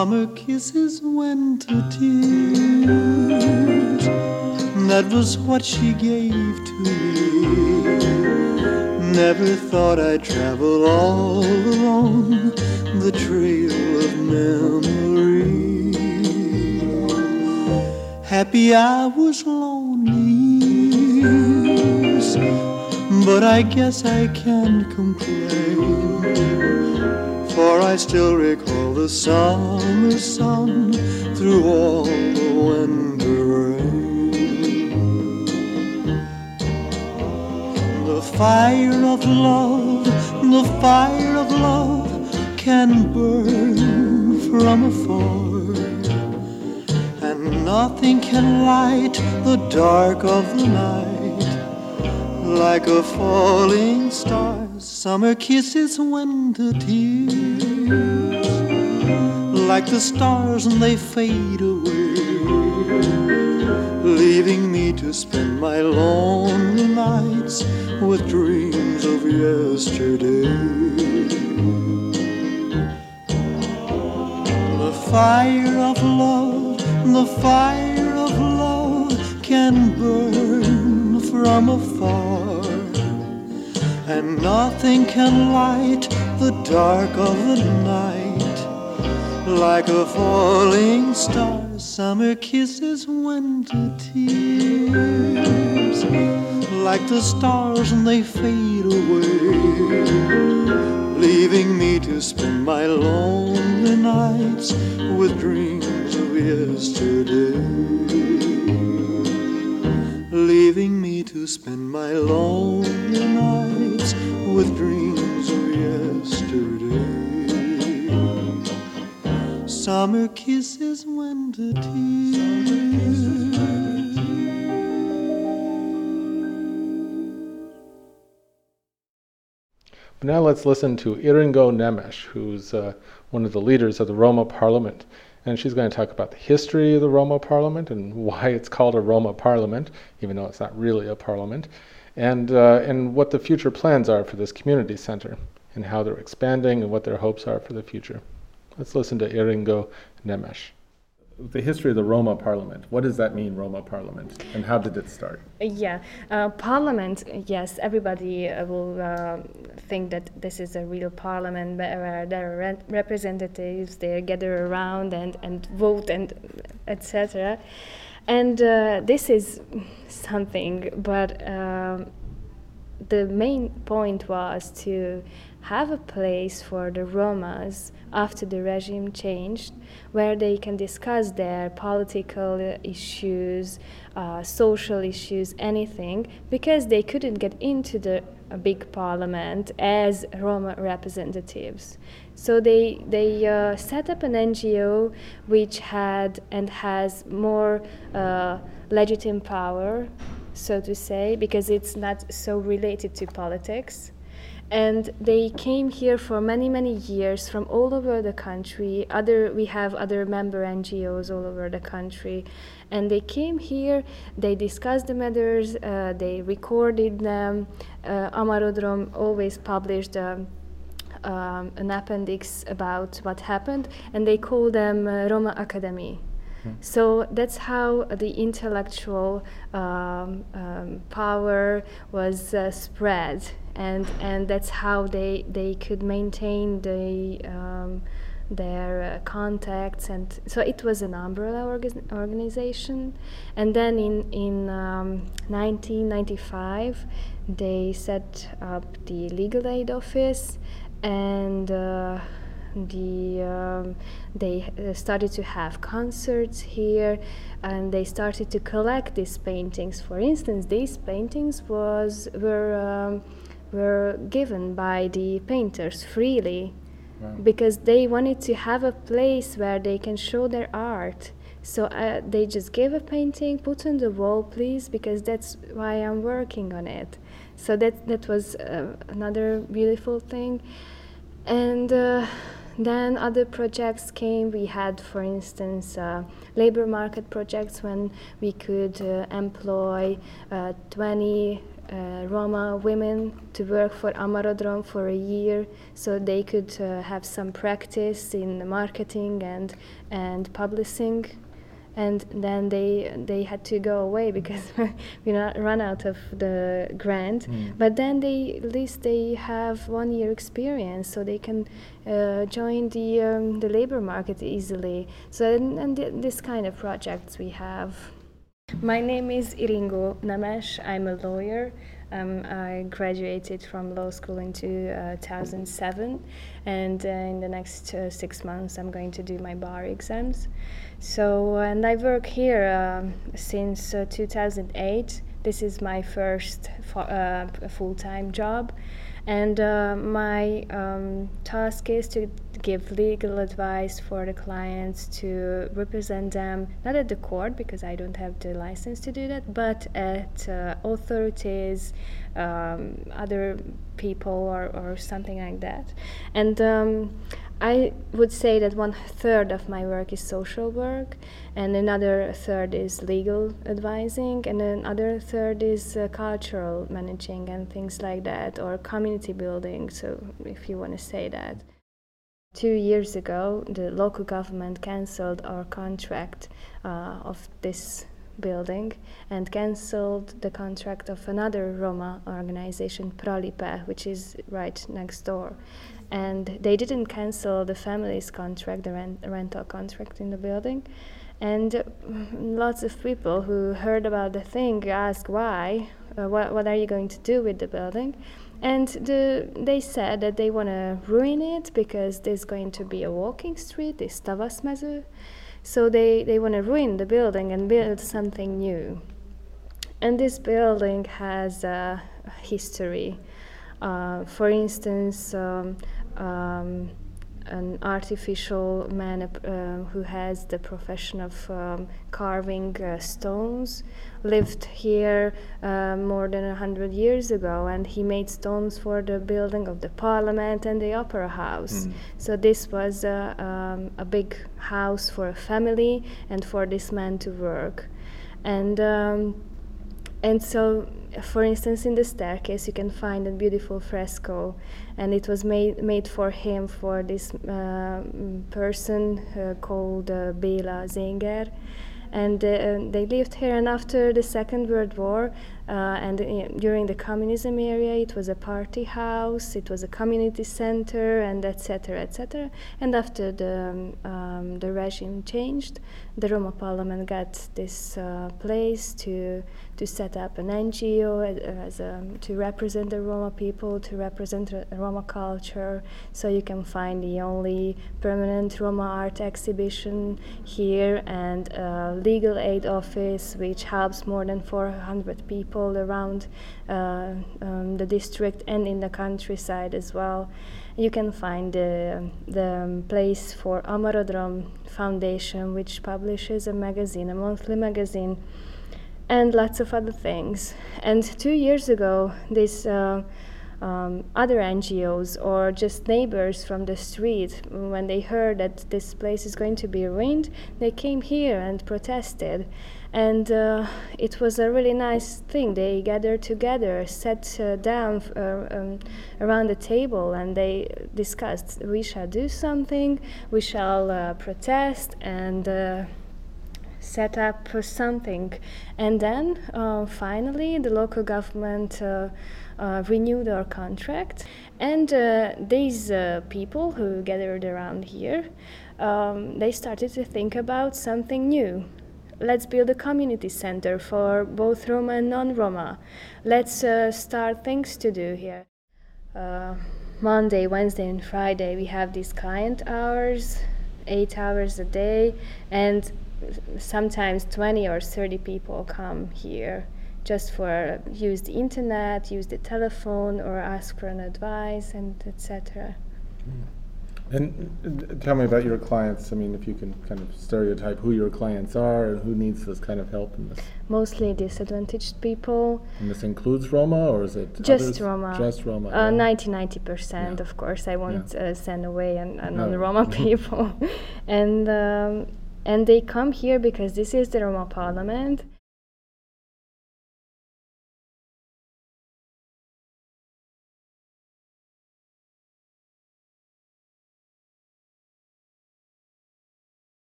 Summer kisses, winter tears. That was what she gave to me. Never thought I'd travel all along the trail of memory. Happy I was lonely, but I guess I can't complain for I still recall the summer sun through all the winter rain. The fire of love, the fire of love can burn from afar, and nothing can light the dark of the night like a falling star summer kisses, winter tears, like the stars and they fade away, leaving me to spend my lonely nights with dreams of yesterday. The fire of love, the fire of love can burn from afar and nothing can light the dark of the night like a falling star. Summer kisses, winter tears, like the stars and they fade away, leaving me to spend my lonely nights with dreams of yesterday. Leaving me to spend my lonely nights with dreams Summer kisses, winter tears. But now let's listen to Iringo Nemes, who's uh, one of the leaders of the Roma Parliament. And she's going to talk about the history of the Roma Parliament and why it's called a Roma Parliament, even though it's not really a parliament, and, uh, and what the future plans are for this community center and how they're expanding and what their hopes are for the future. Let's listen to Iringo Nemes the history of the Roma Parliament. What does that mean, Roma Parliament, and how did it start? Yeah, uh, Parliament. Yes, everybody uh, will uh, think that this is a real Parliament where there are representatives. They gather around and and vote and etc. And uh, this is something, but um, the main point was to have a place for the Romas after the regime changed, where they can discuss their political issues, uh, social issues, anything, because they couldn't get into the big parliament as Roma representatives. So they they uh, set up an NGO which had and has more uh, legitimate power, so to say, because it's not so related to politics. And they came here for many many years from all over the country. Other we have other member ngos all over the country. And they came here they discussed the matters uh, they recorded them. Uh, amarodrom always published um, um, an appendix about what happened and they call them uh, roma academy So that's how the intellectual um, um, power was uh, spread, and and that's how they they could maintain the um, their uh, contacts. And so it was an umbrella orga- organization. And then in in 1995 um, they set up the legal aid office. And uh, the um, they uh, started to have concerts here and they started to collect these paintings. For instance these paintings was were um, were given by the painters freely wow. because they wanted to have a place where they can show their art. So uh, they just gave a painting put on the wall please because that's why i'm working on it. So that that was uh, another beautiful thing. And uh, then other projects came. We had, for instance, uh, labor market projects when we could uh, employ uh, 20 uh, Roma women to work for Amarodrom for a year, so they could uh, have some practice in marketing and and publishing and then they they had to go away because we not run out of the grant mm. but then they at least they have one year experience so they can uh, join the um, the labor market easily so and, and th- this kind of projects we have my name is Iringo Nemes. I'm a lawyer um, I graduated from law school in 2007, and uh, in the next uh, six months, I'm going to do my bar exams. So, and I work here uh, since uh, 2008. This is my first uh, full time job. And uh, my um, task is to give legal advice for the clients to represent them, not at the court because I don't have the license to do that, but at uh, authorities, um, other people, or, or something like that. And um, I would say that one third of my work is social work, and another third is legal advising, and another third is uh, cultural managing and things like that, or community building, so if you want to say that. Two years ago, the local government cancelled our contract uh, of this building and cancelled the contract of another Roma organization, Pralipe, which is right next door and they didn't cancel the family's contract, the rent, rental contract in the building. And uh, lots of people who heard about the thing asked why, uh, what, what are you going to do with the building? And the, they said that they want to ruin it because there's going to be a walking street, this Tavaszmező. So they, they want to ruin the building and build something new. And this building has a history. Uh, for instance, um, um, an artificial man uh, who has the profession of um, carving uh, stones lived here uh, more than a hundred years ago and he made stones for the building of the parliament and the opera house mm. so this was um, a big house for a family and for this man to work and um, and so for instance, in the staircase, you can find a beautiful fresco, and it was made made for him for this uh, person uh, called uh, Bela Zenger, and uh, they lived here. And after the Second World War, uh, and uh, during the communism era, it was a party house, it was a community center, and etc. etc. And after the um, um, the regime changed, the Roma Parliament got this place to to set up an NGO as, a, to represent the Roma people, to represent Roma culture. So you can find the only permanent Roma art exhibition here and a legal aid office which helps more than 400 people around uh, um, the district and in the countryside as well. You can find the, the place for Amarodrom Foundation, which publishes a magazine, a monthly magazine and lots of other things. And two years ago, these uh, um, other NGOs or just neighbors from the street, when they heard that this place is going to be ruined, they came here and protested. And uh, it was a really nice thing. They gathered together, sat uh, down uh, um, around the table, and they discussed we shall do something, we shall uh, protest, and uh, set up something. And then uh, finally, the local government uh, uh, renewed our contract. And uh, these uh, people who gathered around here, um, they started to think about something new. Let's build a community center for both Roma and non-Roma. Let's uh, start things to do here. Monday, Wednesday, and Friday we have these client hours, eight hours a day, and sometimes 20 or 30 people come here just for use the internet, use the telephone, or ask for an advice, and etc. Mm. And tell me about your clients. I mean, if you can kind of stereotype who your clients are and who needs this kind of help in this. Mostly disadvantaged people. And this includes Roma, or is it just others? Roma? Just Roma. Uh, 90 90 percent, yeah. of course. I won't yeah. uh, send away an, an no. non-Roma people, and um, and they come here because this is the Roma Parliament.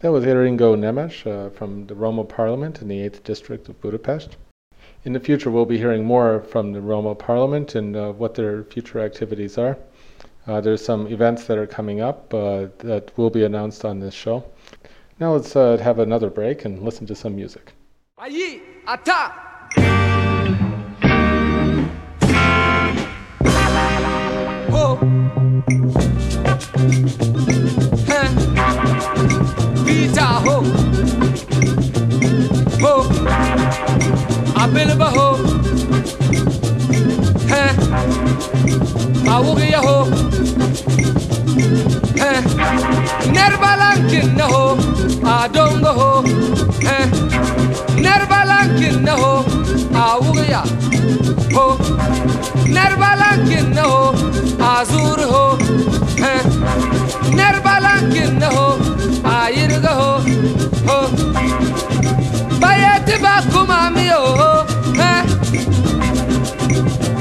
That was Iringo Nemes uh, from the Roma Parliament in the 8th District of Budapest. In the future, we'll be hearing more from the Roma Parliament and uh, what their future activities are. Uh, there's some events that are coming up uh, that will be announced on this show. Now let's uh, have another break and listen to some music. Ho Abilba ho He Awugiya ho. He Nerbalankin na ho. Adongo ho. He Nerbalankin na ho. Awugiya ho. Nerbalankin na ho. Azur ho. He Nerbalankin na ho. Ayirga báyé tí bá kú màmí o ẹ.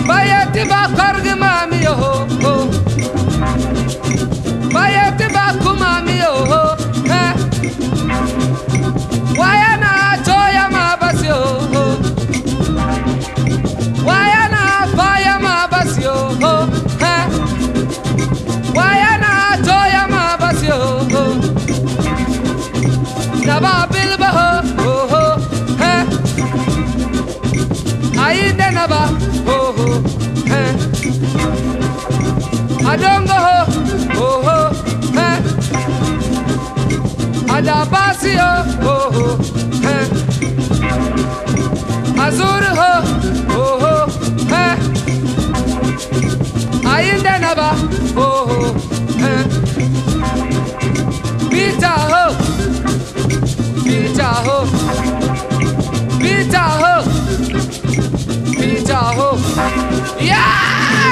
Báyé kargi bá kọ́rùgì màmí o báyé tí bá kú màmí o ẹ. Wáyé náà tó yá má bá. Adabasi ho ho oh, ho he Azur oh, oh, ho ho ho he Ainde naba ho ho he Pita ho Pita ho Pita ho Pita ho Yeah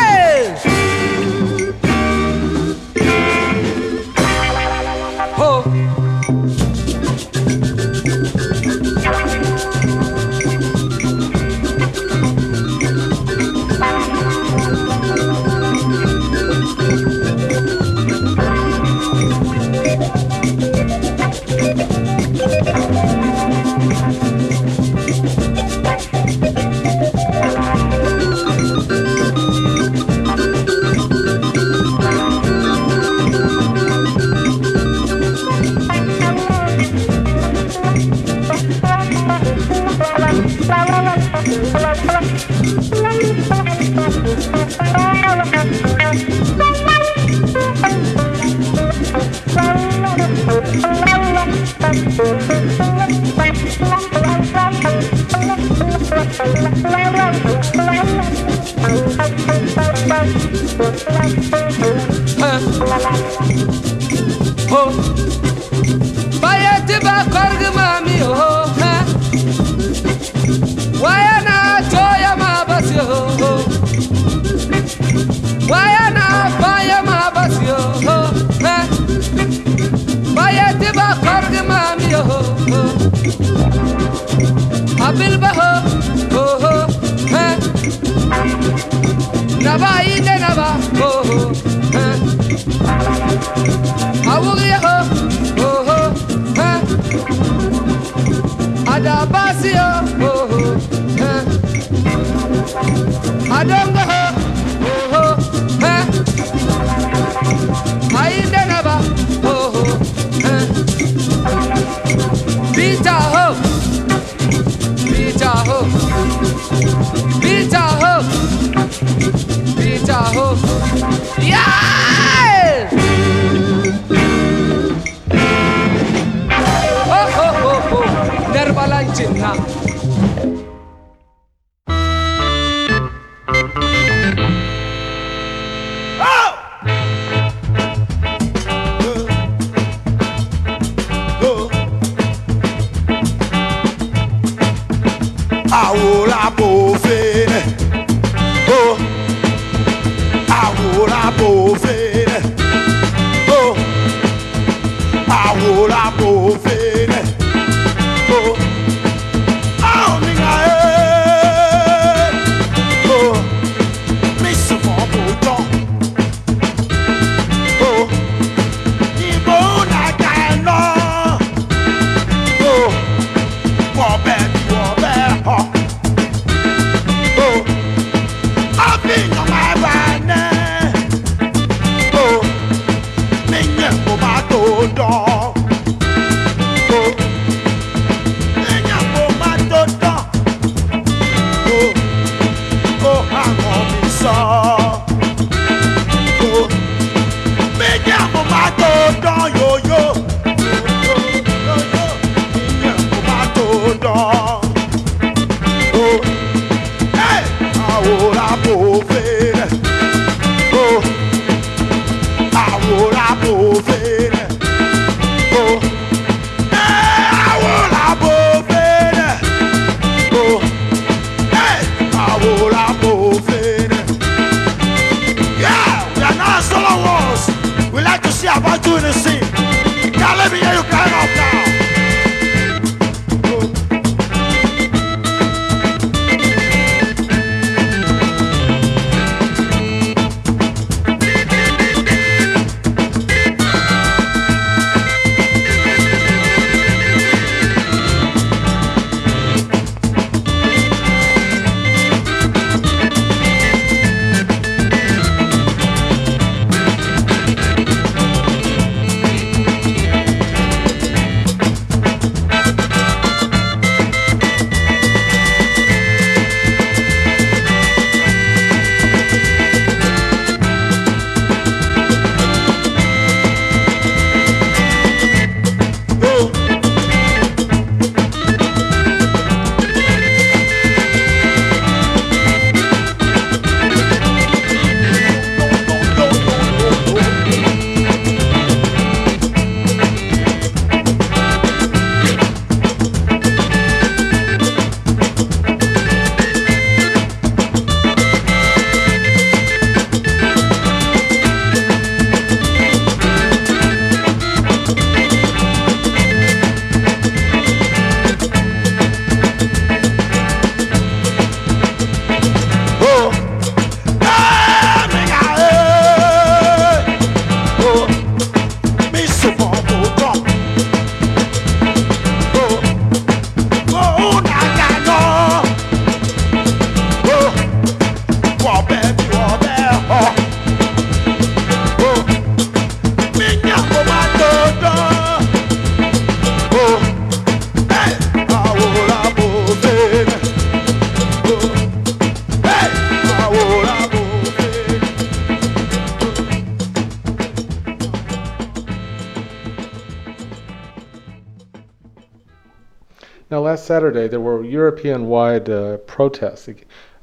Saturday, there were European-wide uh, protests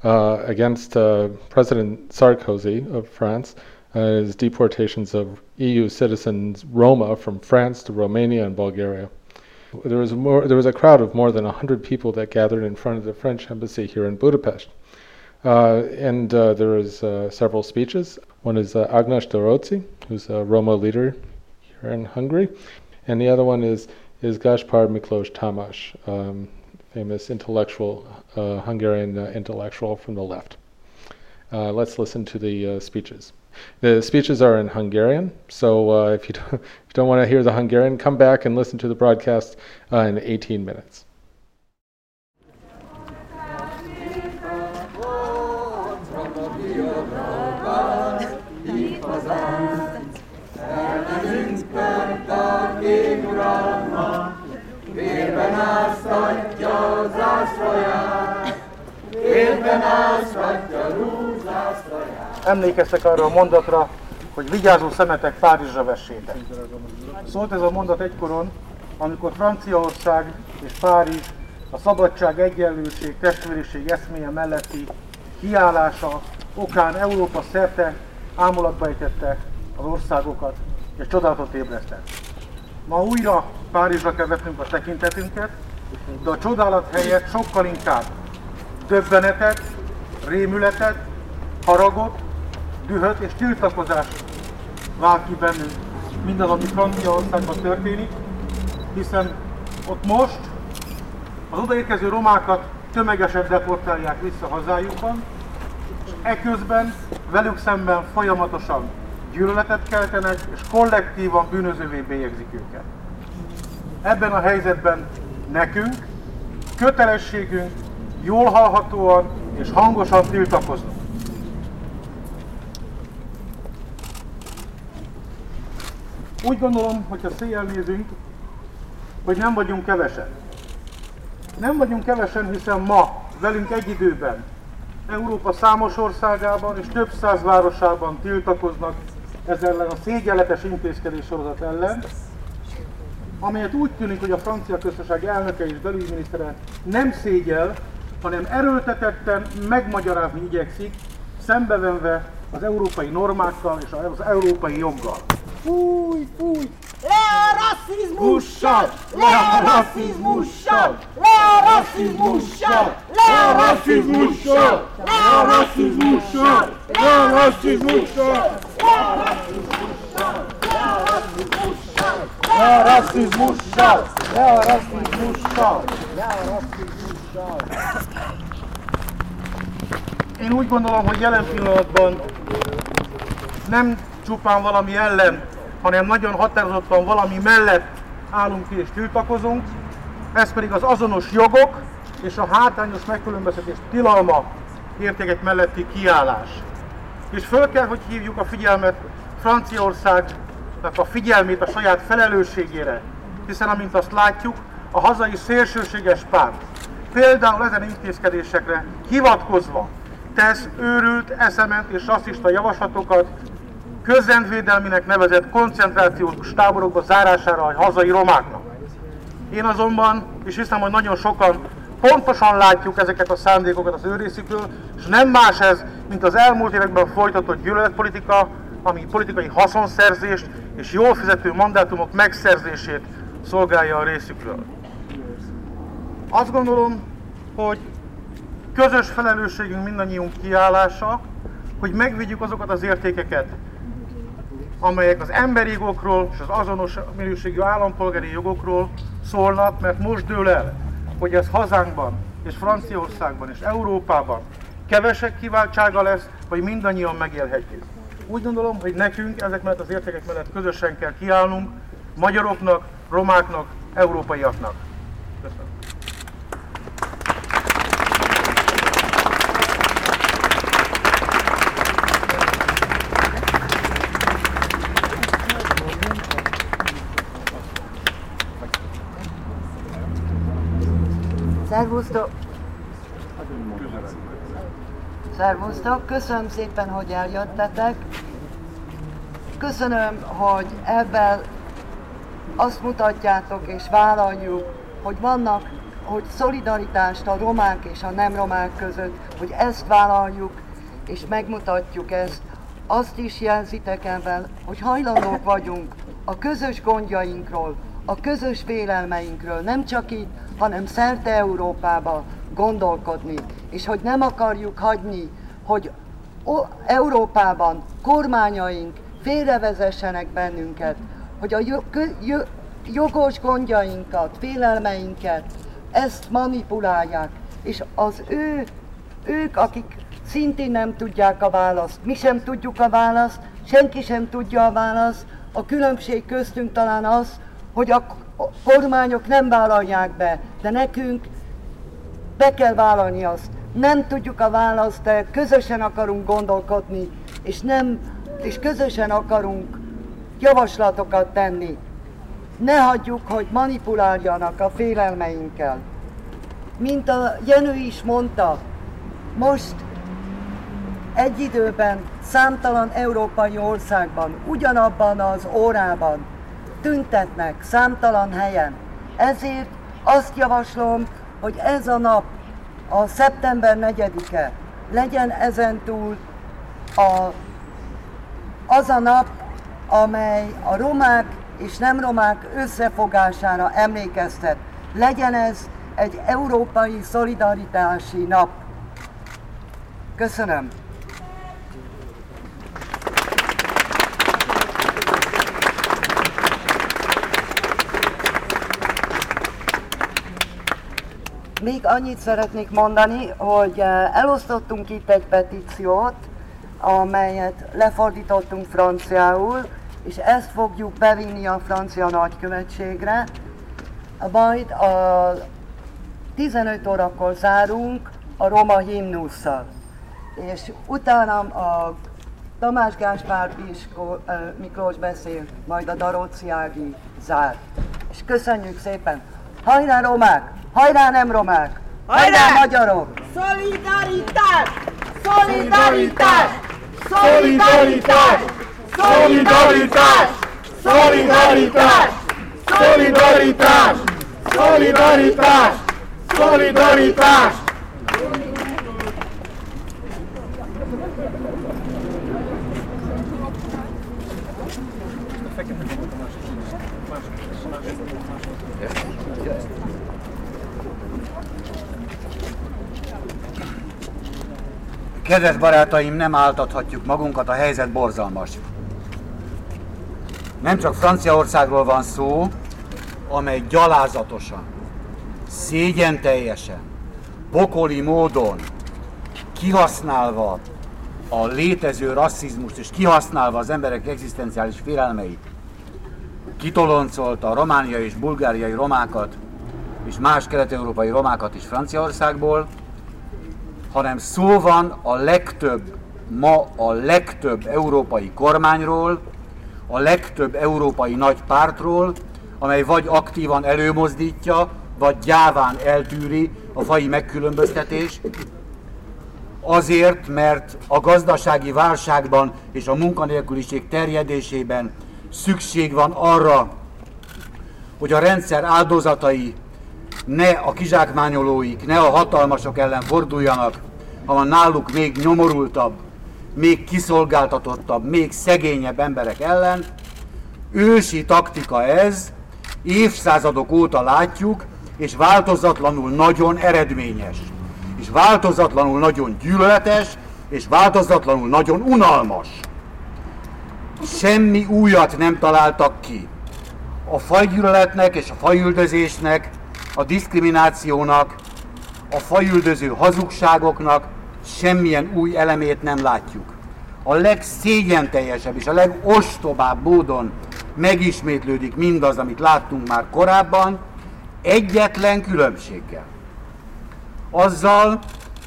uh, against uh, President Sarkozy of France, uh, his deportations of EU citizens Roma from France to Romania and Bulgaria. There was more. There was a crowd of more than hundred people that gathered in front of the French embassy here in Budapest, uh, and uh, there was several speeches. One is Agnes Daróczi, who's a Roma leader here in Hungary, and the other one is is Gaspar Miklós Tamás, um, famous intellectual, uh, Hungarian uh, intellectual from the left. Uh, let's listen to the uh, speeches. The speeches are in Hungarian, so uh, if, you don't, if you don't want to hear the Hungarian, come back and listen to the broadcast in 18 minutes. Élben áztatja rúzászlaját. Emlékeztek arra a mondatra, hogy vigyázó szemetek Párizsra vessétek. Szólt ez a mondat egykoron, amikor Franciaország és Párizs a szabadság, egyenlőség, testvériség eszméje melletti kiállása okán Európa szerte ámulatba ejtette az országokat, és csodálatot ébresztett. Ma újra Párizsra kell vetnünk a tekintetünket, de a csodálat helyett sokkal inkább döbbenetet, rémületet, haragot, dühöt és tiltakozást vált ki bennünk mindaz, ami Franciaországban történik, hiszen ott most az odaérkező romákat tömegesen deportálják vissza hazájukban, és eközben velük szemben folyamatosan gyűlöletet keltenek, és kollektívan bűnözővé bélyegzik őket. Ebben a helyzetben nekünk kötelességünk jól hallhatóan és hangosan tiltakoznunk. Úgy gondolom, hogyha széjjel nézünk, hogy nem vagyunk kevesen. Nem vagyunk kevesen, hiszen ma velünk egy időben Európa számos országában és több száz városában tiltakoznak ezzel ellen a szégyenletes intézkedés sorozat ellen, amelyet úgy tűnik, hogy a francia köztársaság elnöke és belügyminisztere nem szégyel, hanem erőltetetten megmagyarázni igyekszik, szembevenve az európai normákkal és az európai joggal. Fúj, fúj! Le a rasszizmussal! Le a rasszizmussal! Le a rasszizmussal! Le a rasszizmussal! Le a rasszizmussal! Le a rasszizmussal! Le a rasszizmussal! Le a rasszizmussal! Le a rasszizmussal! Én úgy gondolom, hogy jelen pillanatban nem csupán valami ellen, hanem nagyon határozottan valami mellett állunk ki és tiltakozunk, ez pedig az azonos jogok és a hátrányos megkülönböztetés tilalma értékek melletti kiállás. És föl kell, hogy hívjuk a figyelmet Franciaországnak a figyelmét a saját felelősségére, hiszen amint azt látjuk, a hazai szélsőséges párt például ezen intézkedésekre hivatkozva tesz őrült, eszement és rasszista javaslatokat közrendvédelminek nevezett koncentrációs táborokba zárására a hazai romáknak. Én azonban, és hiszem, hogy nagyon sokan pontosan látjuk ezeket a szándékokat az ő részükről, és nem más ez, mint az elmúlt években folytatott gyűlöletpolitika, ami politikai haszonszerzést és jól fizető mandátumok megszerzését szolgálja a részükről. Azt gondolom, hogy közös felelősségünk mindannyiunk kiállása, hogy megvédjük azokat az értékeket, amelyek az emberi jogokról és az azonos minőségű állampolgári jogokról szólnak, mert most dől el, hogy ez hazánkban és Franciaországban és Európában kevesek kiváltsága lesz, vagy mindannyian megélhetjük. Úgy gondolom, hogy nekünk ezek mellett az értékek mellett közösen kell kiállnunk, magyaroknak, romáknak, európaiaknak. Köszönöm. Szervusztok! Szervusztok! Köszönöm szépen, hogy eljöttetek. Köszönöm, hogy ebben azt mutatjátok és vállaljuk, hogy vannak, hogy szolidaritást a romák és a nem romák között, hogy ezt vállaljuk és megmutatjuk ezt. Azt is jelzitek ebben, hogy hajlandók vagyunk a közös gondjainkról, a közös félelmeinkről, nem csak itt, hanem szerte Európába gondolkodni, és hogy nem akarjuk hagyni, hogy Európában kormányaink félrevezessenek bennünket, hogy a jogos gondjainkat, félelmeinket, ezt manipulálják, és az ő, ők, akik szintén nem tudják a választ, mi sem tudjuk a választ, senki sem tudja a választ, a különbség köztünk talán az, hogy a kormányok nem vállalják be, de nekünk be kell vállalni azt. Nem tudjuk a választ, de közösen akarunk gondolkodni, és, nem, és közösen akarunk javaslatokat tenni. Ne hagyjuk, hogy manipuláljanak a félelmeinkkel. Mint a Jenő is mondta, most egy időben számtalan európai országban, ugyanabban az órában tüntetnek számtalan helyen. Ezért azt javaslom, hogy ez a nap, a szeptember 4-e legyen ezentúl a, az a nap, amely a romák és nem romák összefogására emlékeztet. Legyen ez egy európai szolidaritási nap. Köszönöm. Még annyit szeretnék mondani, hogy eh, elosztottunk itt egy petíciót, amelyet lefordítottunk franciául, és ezt fogjuk bevinni a francia nagykövetségre. Majd a 15 órakor zárunk a roma himnusszal. És utána a Tamás Gáspár Piskó, uh, Miklós beszél, majd a Daróci Ági zár. És köszönjük szépen! Hajrá romák! Hajrá nem romák! Hajrá, Hajrá magyarok! Szolidaritás! Szolidaritás! Szolidaritás! Szolidaritás! Szolidaritás! Szolidaritás! Szolidaritás! Szolidaritás! Kedves barátaim, nem áltathatjuk magunkat, a helyzet borzalmas. Nem csak Franciaországról van szó, amely gyalázatosan, szégyen teljesen, pokoli módon kihasználva a létező rasszizmust és kihasználva az emberek egzisztenciális félelmeit, kitoloncolta a romániai és bulgáriai romákat és más kelet-európai romákat is Franciaországból, hanem szó van a legtöbb, ma a legtöbb európai kormányról, a legtöbb európai nagy pártról, amely vagy aktívan előmozdítja, vagy gyáván eltűri a fai megkülönböztetést, azért, mert a gazdasági válságban és a munkanélküliség terjedésében szükség van arra, hogy a rendszer áldozatai ne a kizsákmányolóik, ne a hatalmasok ellen forduljanak, hanem náluk még nyomorultabb, még kiszolgáltatottabb, még szegényebb emberek ellen. Ősi taktika ez, évszázadok óta látjuk, és változatlanul nagyon eredményes, és változatlanul nagyon gyűlöletes, és változatlanul nagyon unalmas. Semmi újat nem találtak ki. A fajgyűlöletnek és a fajüldözésnek a diszkriminációnak, a fajüldöző hazugságoknak semmilyen új elemét nem látjuk. A legszégyenteljesebb és a legostobább módon megismétlődik mindaz, amit láttunk már korábban, egyetlen különbséggel. Azzal,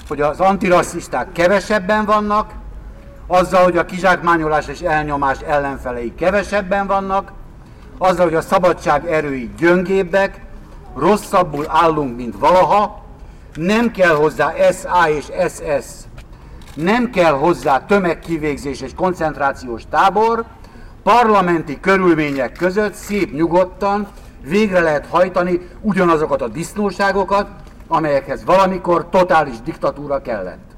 hogy az antirasszisták kevesebben vannak, azzal, hogy a kizsákmányolás és elnyomás ellenfelei kevesebben vannak, azzal, hogy a szabadság erői gyöngébbek, rosszabbul állunk, mint valaha, nem kell hozzá SA és SS, nem kell hozzá tömegkivégzés és koncentrációs tábor, parlamenti körülmények között szép nyugodtan végre lehet hajtani ugyanazokat a disznóságokat, amelyekhez valamikor totális diktatúra kellett.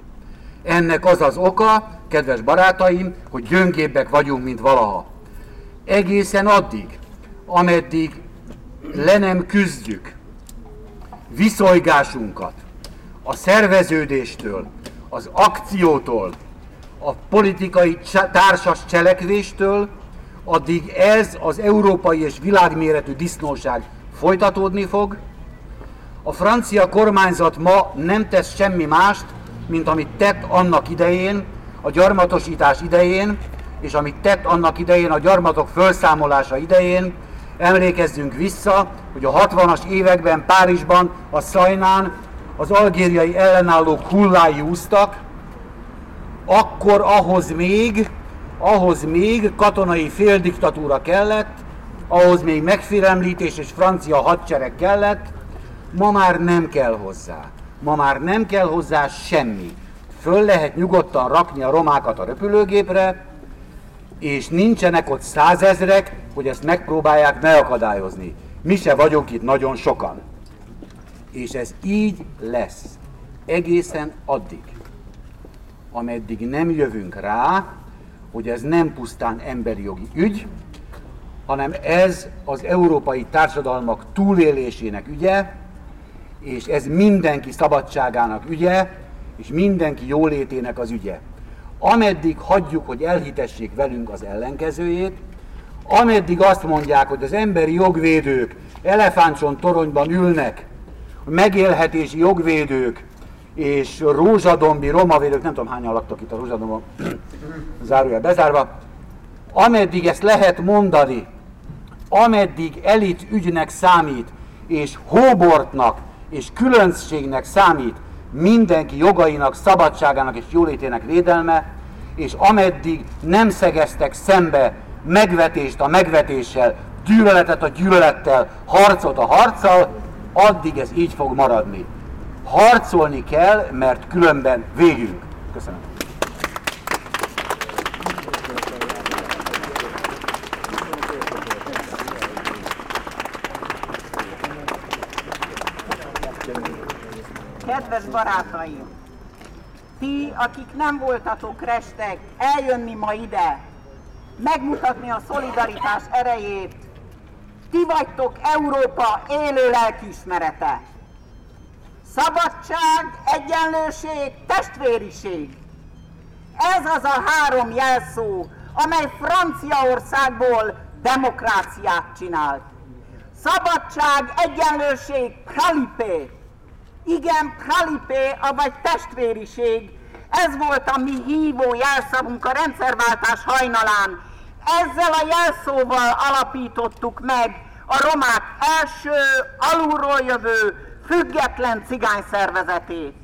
Ennek az az oka, kedves barátaim, hogy gyöngébbek vagyunk, mint valaha. Egészen addig, ameddig le nem küzdjük viszonygásunkat a szerveződéstől, az akciótól, a politikai társas cselekvéstől, addig ez az európai és világméretű disznóság folytatódni fog. A francia kormányzat ma nem tesz semmi mást, mint amit tett annak idején, a gyarmatosítás idején, és amit tett annak idején a gyarmatok felszámolása idején, Emlékezzünk vissza, hogy a 60-as években Párizsban, a Szajnán az algériai ellenállók hullái úsztak, akkor ahhoz még, ahhoz még katonai féldiktatúra kellett, ahhoz még megfélemlítés és francia hadsereg kellett, Ma már nem kell hozzá. Ma már nem kell hozzá semmi. Föl lehet nyugodtan rakni a romákat a repülőgépre, és nincsenek ott százezrek, hogy ezt megpróbálják megakadályozni. Mi se vagyunk itt nagyon sokan. És ez így lesz egészen addig, ameddig nem jövünk rá, hogy ez nem pusztán emberi jogi ügy, hanem ez az európai társadalmak túlélésének ügye, és ez mindenki szabadságának ügye, és mindenki jólétének az ügye. Ameddig hagyjuk, hogy elhitessék velünk az ellenkezőjét, ameddig azt mondják, hogy az emberi jogvédők elefántson toronyban ülnek, megélhetési jogvédők és rózsadombi romavédők, nem tudom hányan laktak itt a rózsadomban, zárója bezárva, ameddig ezt lehet mondani, ameddig elit ügynek számít, és hóbortnak, és különbségnek számít mindenki jogainak, szabadságának és jólétének védelme, és ameddig nem szegeztek szembe megvetést a megvetéssel, gyűlöletet a gyűlölettel, harcot a harccal, addig ez így fog maradni. Harcolni kell, mert különben végünk. Köszönöm. Kedves barátaim! Ti, akik nem voltatok restek, eljönni ma ide, megmutatni a szolidaritás erejét, ti vagytok Európa élő lelkiismerete. Szabadság, egyenlőség, testvériség. Ez az a három jelszó, amely Franciaországból demokráciát csinált. Szabadság, egyenlőség, pralipé. Igen, pralipé, avagy testvériség. Ez volt a mi hívó jelszavunk a rendszerváltás hajnalán. Ezzel a jelszóval alapítottuk meg a romák első, alulról jövő, független cigány szervezetét.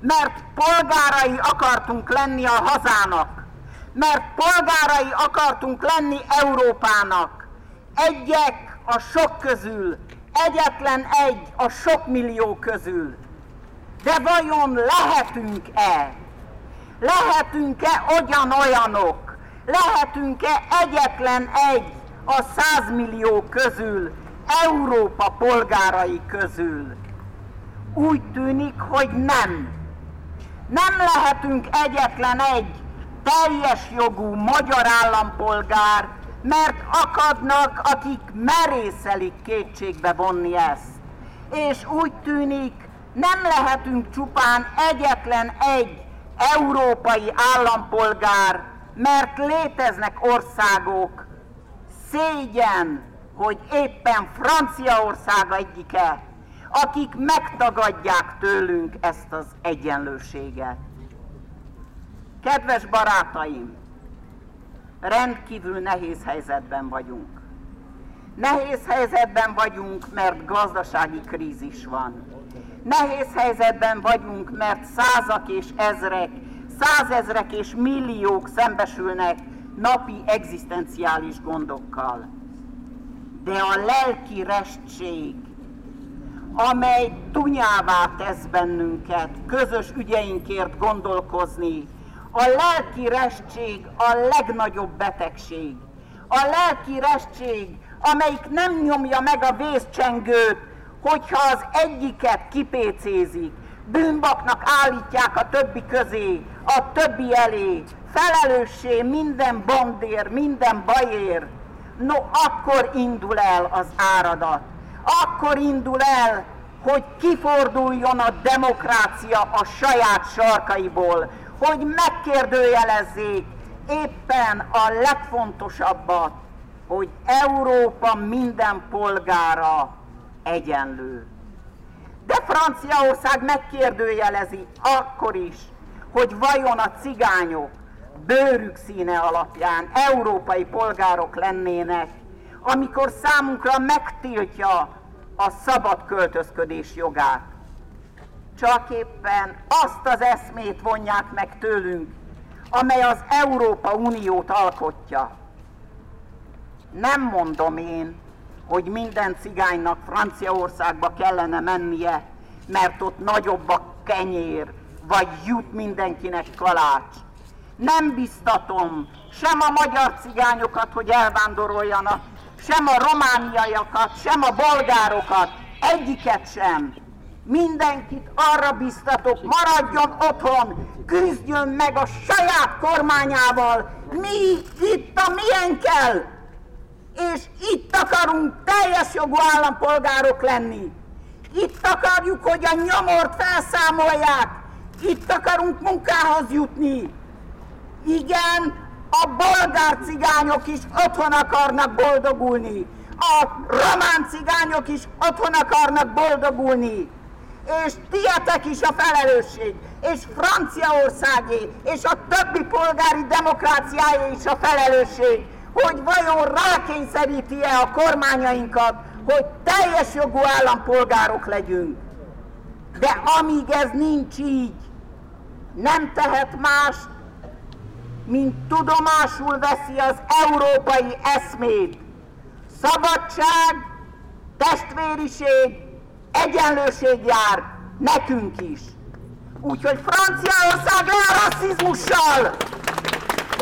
Mert polgárai akartunk lenni a hazának, mert polgárai akartunk lenni Európának. Egyek a sok közül, egyetlen egy a sok millió közül. De vajon lehetünk-e? Lehetünk-e olyan-olyanok? Lehetünk-e egyetlen egy a százmillió közül, Európa polgárai közül? Úgy tűnik, hogy nem. Nem lehetünk egyetlen egy teljes jogú magyar állampolgár, mert akadnak, akik merészelik kétségbe vonni ezt. És úgy tűnik, nem lehetünk csupán egyetlen egy európai állampolgár, mert léteznek országok, szégyen, hogy éppen Franciaország egyike, akik megtagadják tőlünk ezt az egyenlőséget. Kedves barátaim, rendkívül nehéz helyzetben vagyunk. Nehéz helyzetben vagyunk, mert gazdasági krízis van. Nehéz helyzetben vagyunk, mert százak és ezrek, százezrek és milliók szembesülnek napi egzisztenciális gondokkal. De a lelki restség, amely tunyává tesz bennünket közös ügyeinkért gondolkozni, a lelki restség a legnagyobb betegség. A lelki restség, amelyik nem nyomja meg a vészcsengőt, hogyha az egyiket kipécézik, bűnbaknak állítják a többi közé, a többi elé, felelőssé minden bandér, minden bajér, no akkor indul el az áradat. Akkor indul el, hogy kiforduljon a demokrácia a saját sarkaiból, hogy megkérdőjelezzék éppen a legfontosabbat, hogy Európa minden polgára egyenlő. De Franciaország megkérdőjelezi akkor is, hogy vajon a cigányok bőrük színe alapján európai polgárok lennének, amikor számunkra megtiltja a szabad költözködés jogát. Csak éppen azt az eszmét vonják meg tőlünk, amely az Európa Uniót alkotja. Nem mondom én, hogy minden cigánynak Franciaországba kellene mennie, mert ott nagyobb a kenyér, vagy jut mindenkinek kalács. Nem biztatom sem a magyar cigányokat, hogy elvándoroljanak, sem a romániaiakat, sem a bolgárokat, egyiket sem. Mindenkit arra biztatok, maradjon otthon, küzdjön meg a saját kormányával, mi itt a milyen és itt akarunk teljes jogú állampolgárok lenni. Itt akarjuk, hogy a nyomort felszámolják, itt akarunk munkához jutni. Igen, a bolgár cigányok is otthon akarnak boldogulni. A román cigányok is otthon akarnak boldogulni. És tietek is a felelősség, és Franciaországé, és a többi polgári demokráciája is a felelősség, hogy vajon rákényszeríti-e a kormányainkat, hogy teljes jogú állampolgárok legyünk. De amíg ez nincs így, nem tehet más, mint tudomásul veszi az európai eszmét. Szabadság, testvériség, egyenlőség jár nekünk is. Úgyhogy Franciaország le a rasszizmussal!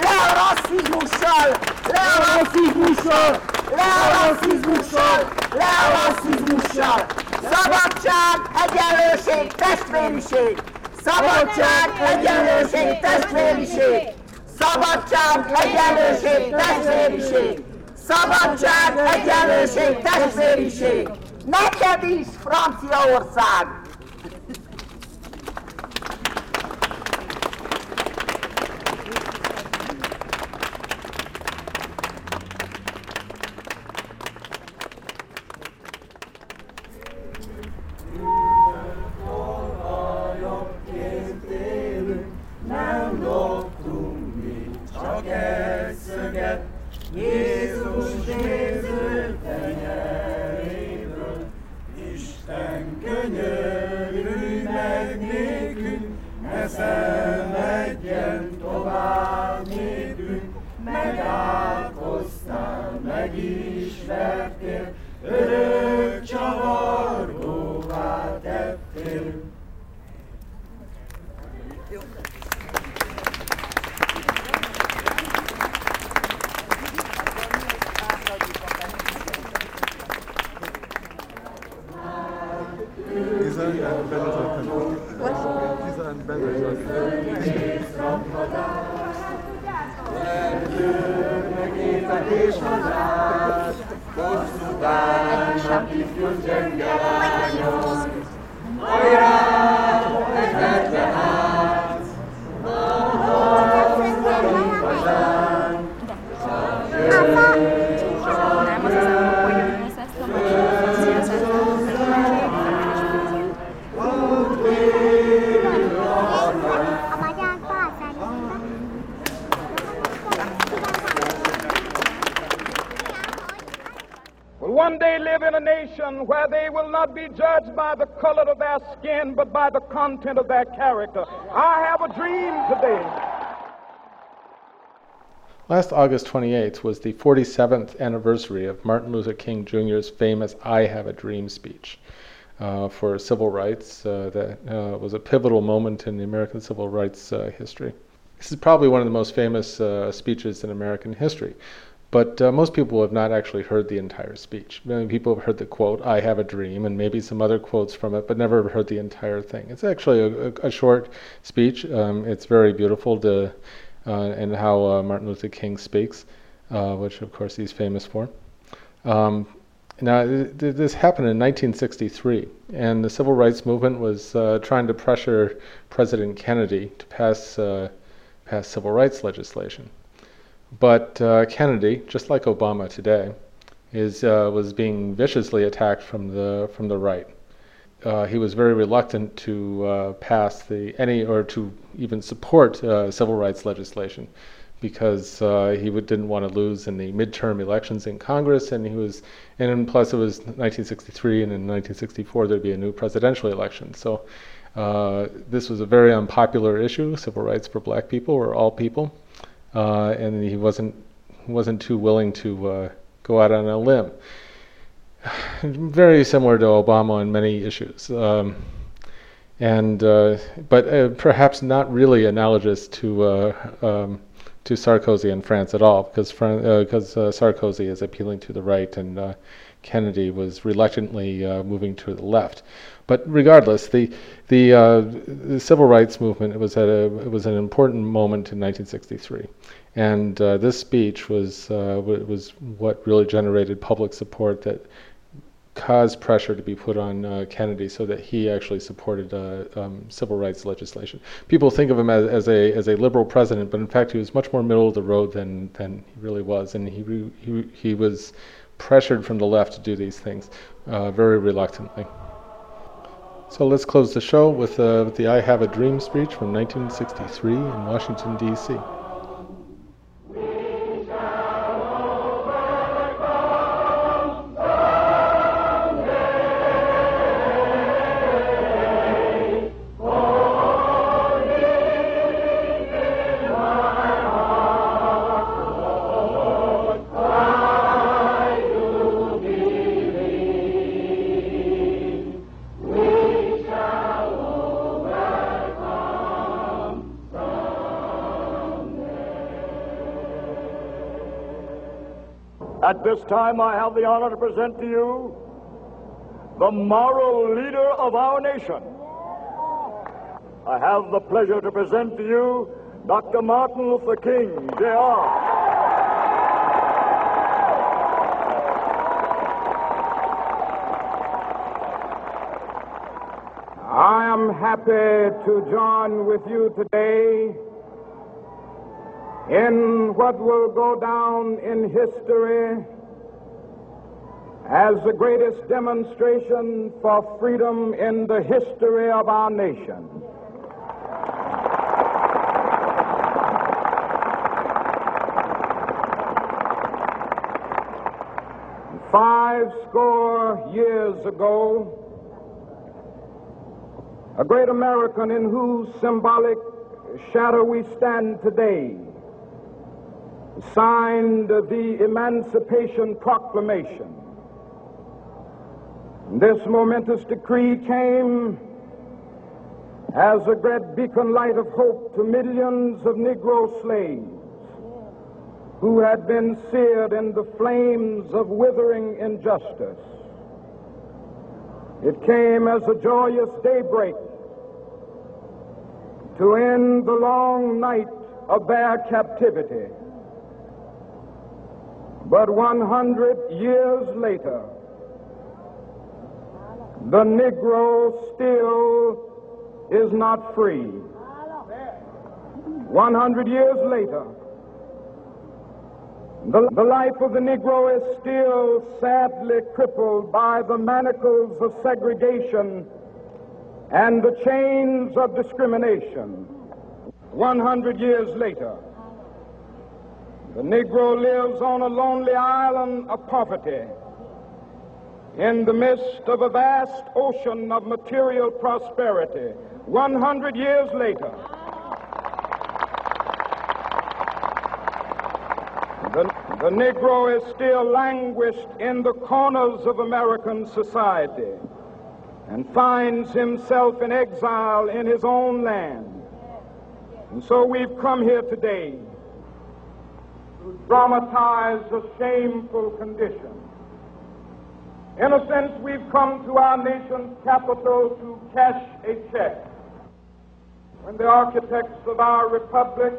Le a rasszizmussal! Le a rasszizmussal! Le a rasszizmussal! Le a rasszizmussal! Szabadság, egyenlőség, testvériség! Szabadság, egyenlőség, testvériség! Szabadság, egyenlőség, testvériség! Szabadság, egyenlőség, testvériség! Neked is, Franciaország! I have a dream today. Last August 28th was the 47th anniversary of Martin Luther King Jr.'s famous I Have a Dream speech uh, for civil rights. Uh, that uh, was a pivotal moment in the American civil rights uh, history. This is probably one of the most famous uh, speeches in American history. But uh, most people have not actually heard the entire speech. Many people have heard the quote, I have a dream, and maybe some other quotes from it, but never heard the entire thing. It's actually a, a, short speech. Um, it's very beautiful to, uh, and how uh, Martin Luther King speaks, uh, which of course he's famous for. Um, now, th- this happened in 1963, and the civil rights movement was uh, trying to pressure President Kennedy to pass, uh, pass civil rights legislation. But uh, Kennedy, just like Obama today, is uh, was being viciously attacked from the from the right. Uh, he was very reluctant to uh, pass the any or to even support uh, civil rights legislation because uh, he would, didn't want to lose in the midterm elections in Congress, and he was, and plus it was 1963, and in 1964 there'd be a new presidential election. So this was a very unpopular issue, civil rights for black people or all people uh, and he wasn't wasn't too willing to uh, go out on a limb. very similar to Obama on many issues. Um, and uh, but uh, perhaps not really analogous to uh, um, to Sarkozy in France at all, because because uh, Sarkozy is appealing to the right and Kennedy was reluctantly moving to the left. But regardless, the the, the, civil rights movement was at a it was an important moment in 1963, and this speech was was what really generated public support that caused pressure to be put on uh, Kennedy so that he actually supported uh, um, civil rights legislation. People think of him as, as, a as a liberal president, but in fact he was much more middle of the road than than he really was, and he he he was pressured from the left to do these things uh, very reluctantly. So let's close the show with, uh, with the "I Have a Dream" speech from 1963 in Washington D.C. this time, I have the honor to present to you the moral leader of our nation. I have the pleasure to present to you Dr. Martin Luther King, Jr. I am happy to join with you today in what will go down in history as the greatest demonstration for freedom in the history of our nation. Five score years ago, a great American in whose symbolic shadow we stand today signed the Emancipation Proclamation. This momentous decree came as a great beacon light of hope to millions of Negro slaves who had been seared in the flames of withering injustice. It came as a joyous daybreak to end the long night of their captivity. But 100 years later, the Negro still is not free. 100 years later, the, the, life of the Negro is still sadly crippled by the manacles of segregation and the chains of discrimination. 100 years later, the Negro lives on a lonely island of poverty in the midst of a vast ocean of material prosperity. 100 years later, the, the Negro is still languished in the corners of American society and finds himself in exile in his own land. And so we've come here today to dramatize a shameful condition. In a sense, we've come to our nation's capital to cash a check. When the architects of our republic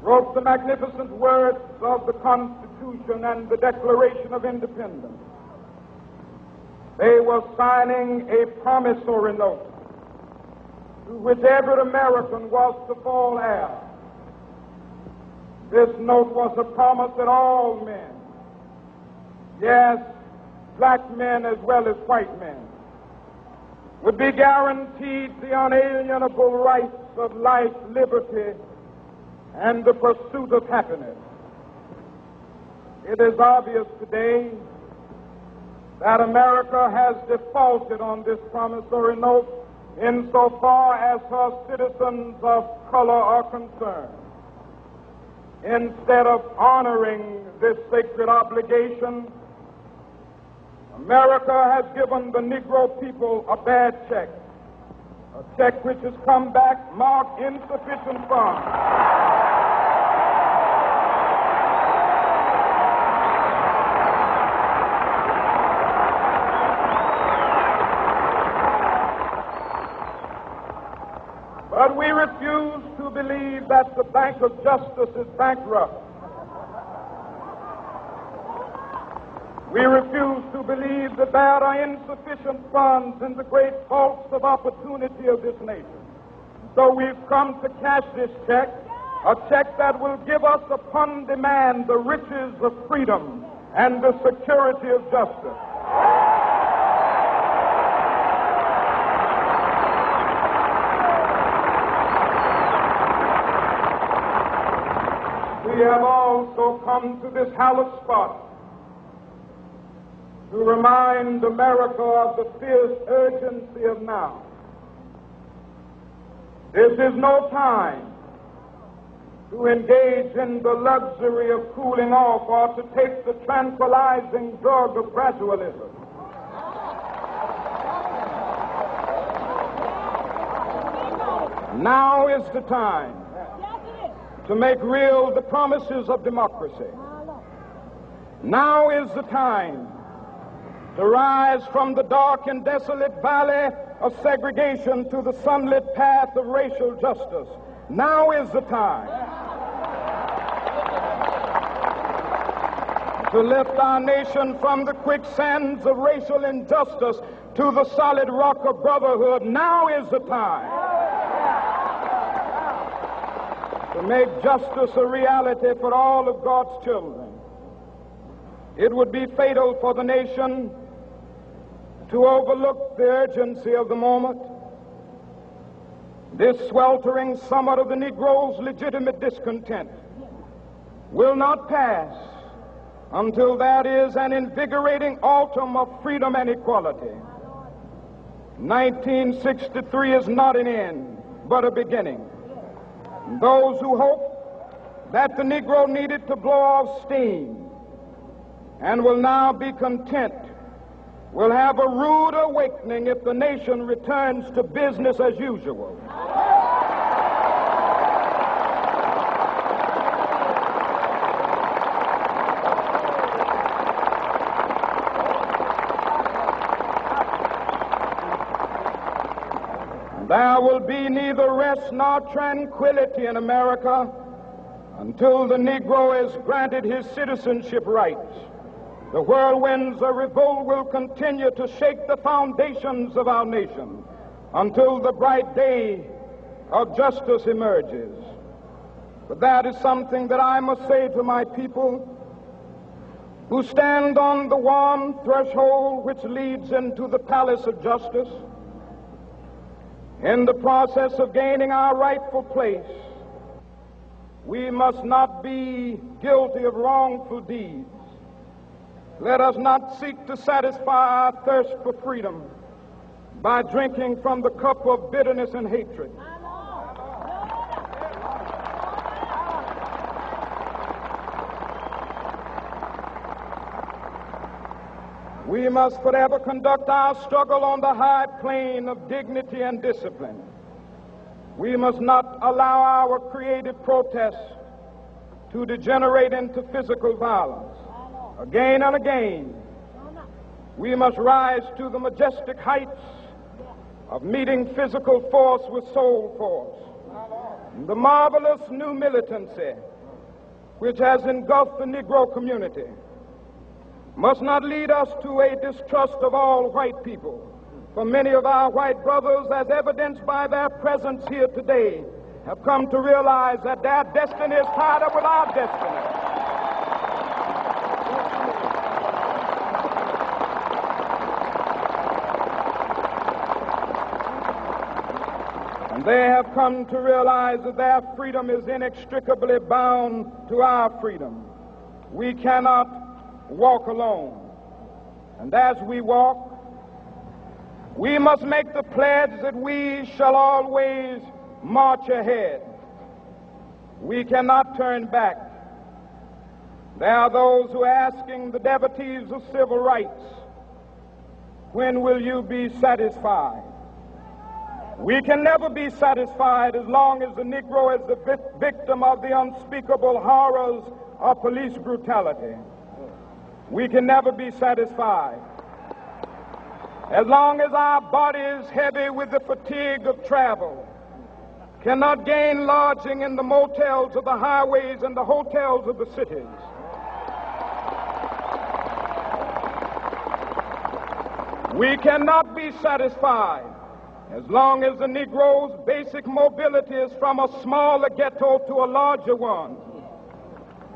wrote the magnificent words of the Constitution and the Declaration of Independence, they were signing a promissory note to which every American was to fall heir. This note was a promise that all men, yes, black men as well as white men, would be guaranteed the unalienable rights of life, liberty, and the pursuit of happiness. It is obvious today that America has defaulted on this promissory note insofar as her citizens of color are concerned instead of honoring this sacred obligation, America has given the Negro people a bad check, a check which has come back marked insufficient funds. But we refuse to believe that the Bank of Justice is bankrupt. We refuse to believe that there are insufficient funds in the great vaults of opportunity of this nation. So we've come to cash this check, a check that will give us upon demand the riches of freedom and the security of justice. We have also come to this hallowed spot to remind America of the fierce urgency of now. This is no time to engage in the luxury of cooling off or to take the tranquilizing drug of gradualism. Now is the time to make real the promises of democracy. Now is the time to rise from the dark and desolate valley of segregation to the sunlit path of racial justice. Now is the time to lift our nation from the quicksands of racial injustice to the solid rock of brotherhood. Now is the time to make justice a reality for all of God's children. It would be fatal for the nation to overlook the urgency of the moment. This sweltering summit of the Negro's legitimate discontent will not pass until that is an invigorating autumn of freedom and equality. 1963 is not an end, but a beginning. Those who hope that the Negro needed to blow off steam and will now be content will have a rude awakening if the nation returns to business as usual. There will be neither rest nor tranquility in America until the Negro is granted his citizenship rights. The whirlwinds of revolt will continue to shake the foundations of our nation until the bright day of justice emerges. But that is something that I must say to my people who stand on the warm threshold which leads into the palace of justice. In the process of gaining our rightful place, we must not be guilty of wrongful deeds. Let us not seek to satisfy our thirst for freedom by drinking from the cup of bitterness and hatred. We must forever conduct our struggle on the high plane of dignity and discipline. We must not allow our creative protests to degenerate into physical violence. Again and again, we must rise to the majestic heights of meeting physical force with soul force. The marvelous new militancy which has engulfed the Negro community must not lead us to a distrust of all white people. For many of our white brothers, as evidenced by their presence here today, have come to realize that their destiny is tied up with our destiny. And they have come to realize that their freedom is inextricably bound to our freedom. We cannot walk alone. And as we walk, we must make the pledge that we shall always march ahead. We cannot turn back. There are those who are asking the devotees of civil rights when will you be satisfied? We can never be satisfied as long as the Negro is the vi- victim of the unspeakable horrors of police brutality. We can never be satisfied. As long as our bodies, heavy with the fatigue of travel, cannot gain lodging in the motels of the highways and the hotels of the cities. We cannot be satisfied as long as the Negro's basic mobility is from a smaller ghetto to a larger one.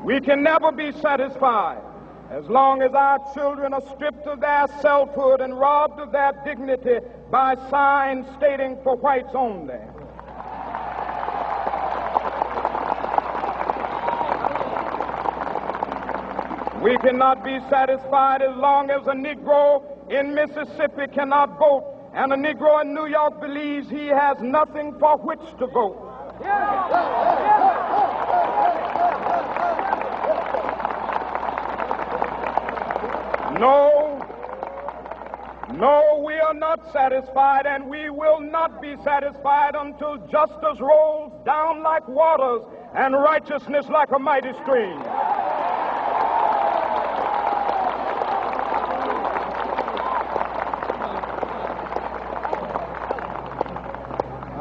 We can never be satisfied as long as our children are stripped of their selfhood and robbed of their dignity by signs stating for whites only. We cannot be satisfied as long as a Negro in Mississippi cannot vote and a Negro in New York believes he has nothing for which to vote. No, no, we are not satisfied, and we will not be satisfied until justice rolls down like waters and righteousness like a mighty stream.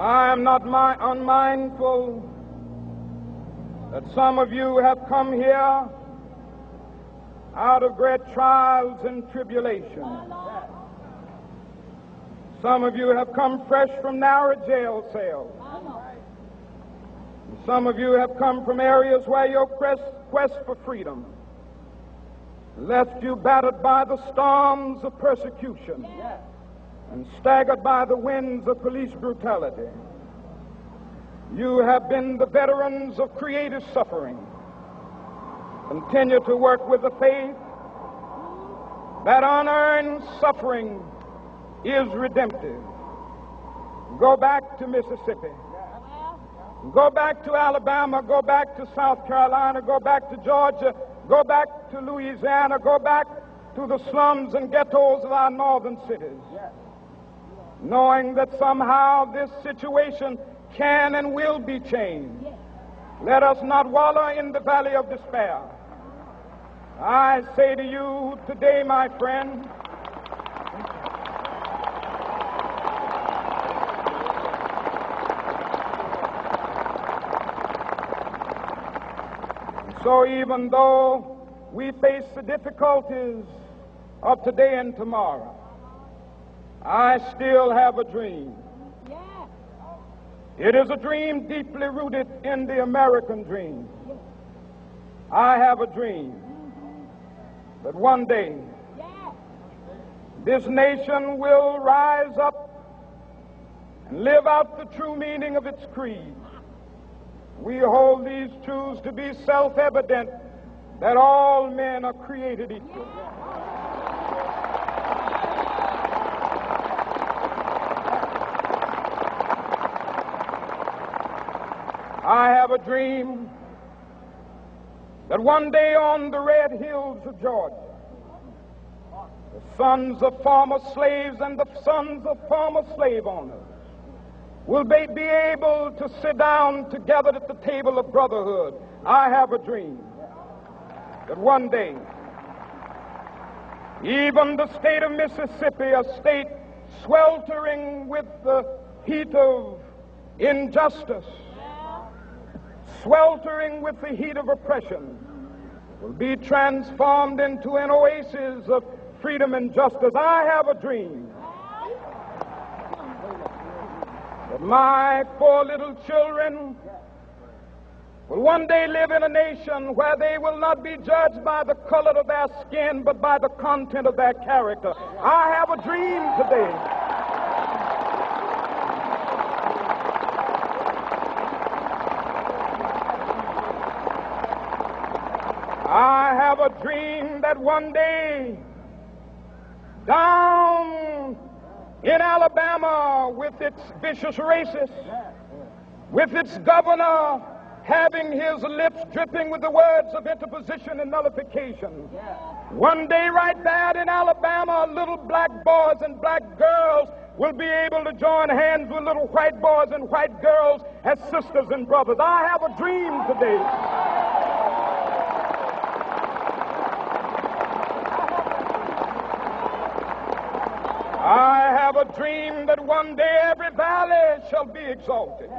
I am not mi- unmindful that some of you have come here out of great trials and tribulation. Some of you have come fresh from narrow jail cells. Some of you have come from areas where your quest, quest for freedom left you battered by the storms of persecution and staggered by the winds of police brutality. You have been the veterans of creative suffering. Continue to work with the faith that unearned suffering is redemptive. Go back to Mississippi. Go back to Alabama. Go back to South Carolina. Go back to Georgia. Go back to Louisiana. Go back to the slums and ghettos of our northern cities. Knowing that somehow this situation can and will be changed. Let us not wallow in the valley of despair. I say to you today, my friend, so even though we face the difficulties of today and tomorrow, I still have a dream. It is a dream deeply rooted in the American dream. I have a dream mm-hmm. that one day this nation will rise up and live out the true meaning of its creed. We hold these truths to be self evident that all men are created equal. I have a dream that one day on the red hills of Georgia, the sons of former slaves and the sons of former slave owners will be, be able to sit down together at the table of brotherhood. I have a dream that one day, even the state of Mississippi, a state sweltering with the heat of injustice, sweltering with the heat of oppression, will be transformed into an oasis of freedom and justice. I have a dream that my four little children will one day live in a nation where they will not be judged by the color of their skin, but by the content of their character. I have a dream today. I have a dream that one day, down in Alabama, with its vicious racists, with its governor having his lips dripping with the words of interposition and nullification. One day, right there in Alabama, little black boys and black girls will be able to join hands with little white boys and white girls as sisters and brothers. I have a dream today. I have a dream that one day every valley shall be exalted.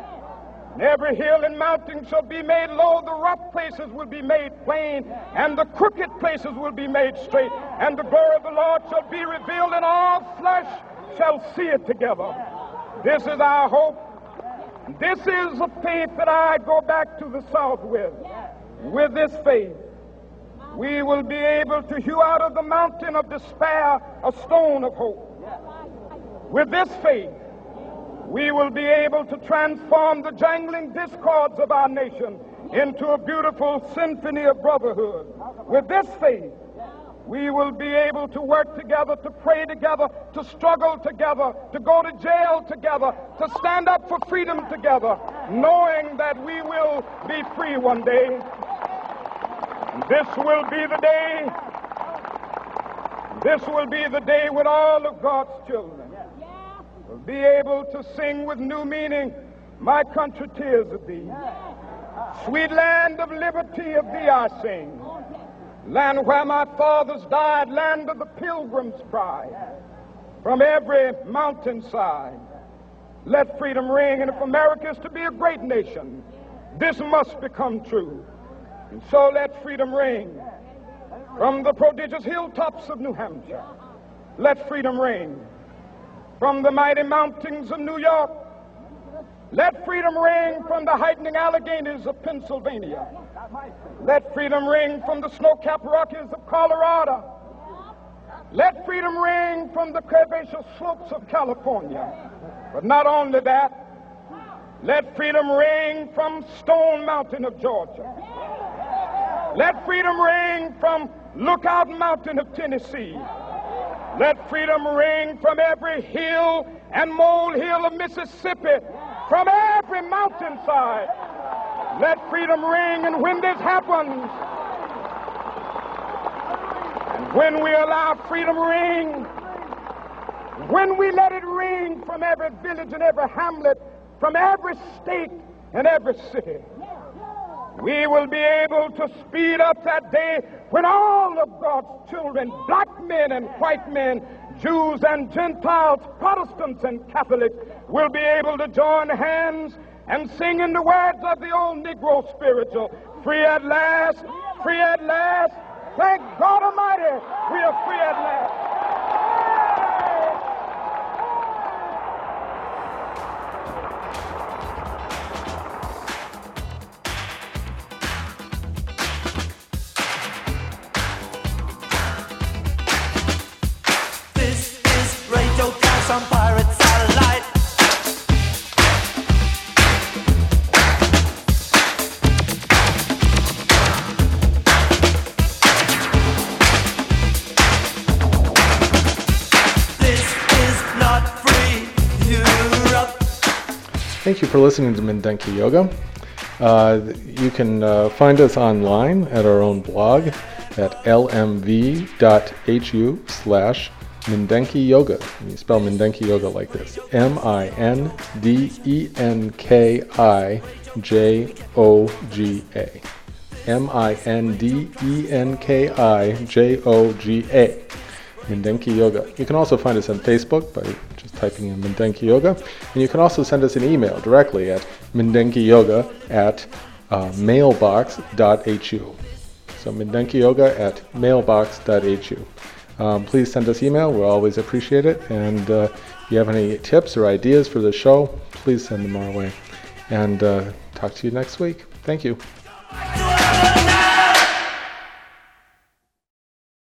And every hill and mountain shall be made low, the rough places will be made plain, and the crooked places will be made straight, and the glory of the Lord shall be revealed, and all flesh shall see it together. This is our hope. This is the faith that I go back to the South with. With this faith, we will be able to hew out of the mountain of despair a stone of hope. With this faith, we will be able to transform the jangling discords of our nation into a beautiful symphony of brotherhood. With this faith, we will be able to work together, to pray together, to struggle together, to go to jail together, to stand up for freedom together, knowing that we will be free one day. This will be the day. This will be the day when all of God's children be able to sing with new meaning, My country, tears of thee. Sweet land of liberty of thee I sing. Land where my fathers died, land of the pilgrim's pride. From every mountainside, let freedom ring. And if America is to be a great nation, this must become true. And so let freedom ring. From the prodigious hilltops of New Hampshire, let freedom ring. From the mighty mountains of New York, let freedom ring from the heightening Alleghanies of Pennsylvania. Let freedom ring from the snow-capped Rockies of Colorado. Let freedom ring from the curvaceous slopes of California. But not only that, let freedom ring from Stone Mountain of Georgia. Let freedom ring from Lookout Mountain of Tennessee. Let freedom ring from every hill and molehill of Mississippi, from every mountainside. Let freedom ring, and when this happens, and when we allow freedom ring, when we let it ring from every village and every hamlet, from every state and every city, we will be able to speed up that day when all of God's children, black men and white men, Jews and Gentiles, Protestants and Catholics, will be able to join hands and sing in the words of the old Negro spiritual free at last, free at last. Thank God Almighty, we are free at last. Thank you for listening to Mindenki Joga. Uh, you can uh, find us online at our own blog at lmv.hu slash Mindenki Joga. And you spell Mindenki Joga like this M I Mindenki Joga. You can also find us on Facebook by just typing in Mindenki Joga. And you can also send us an email directly at mindenkijoga at uh, mailbox.hu. So Mindenki Joga at mailbox.hu. Um, please send us email. We'll always appreciate it. And uh, if you have any tips or ideas for the show, please send them our way. And uh, talk to you next week. Thank you.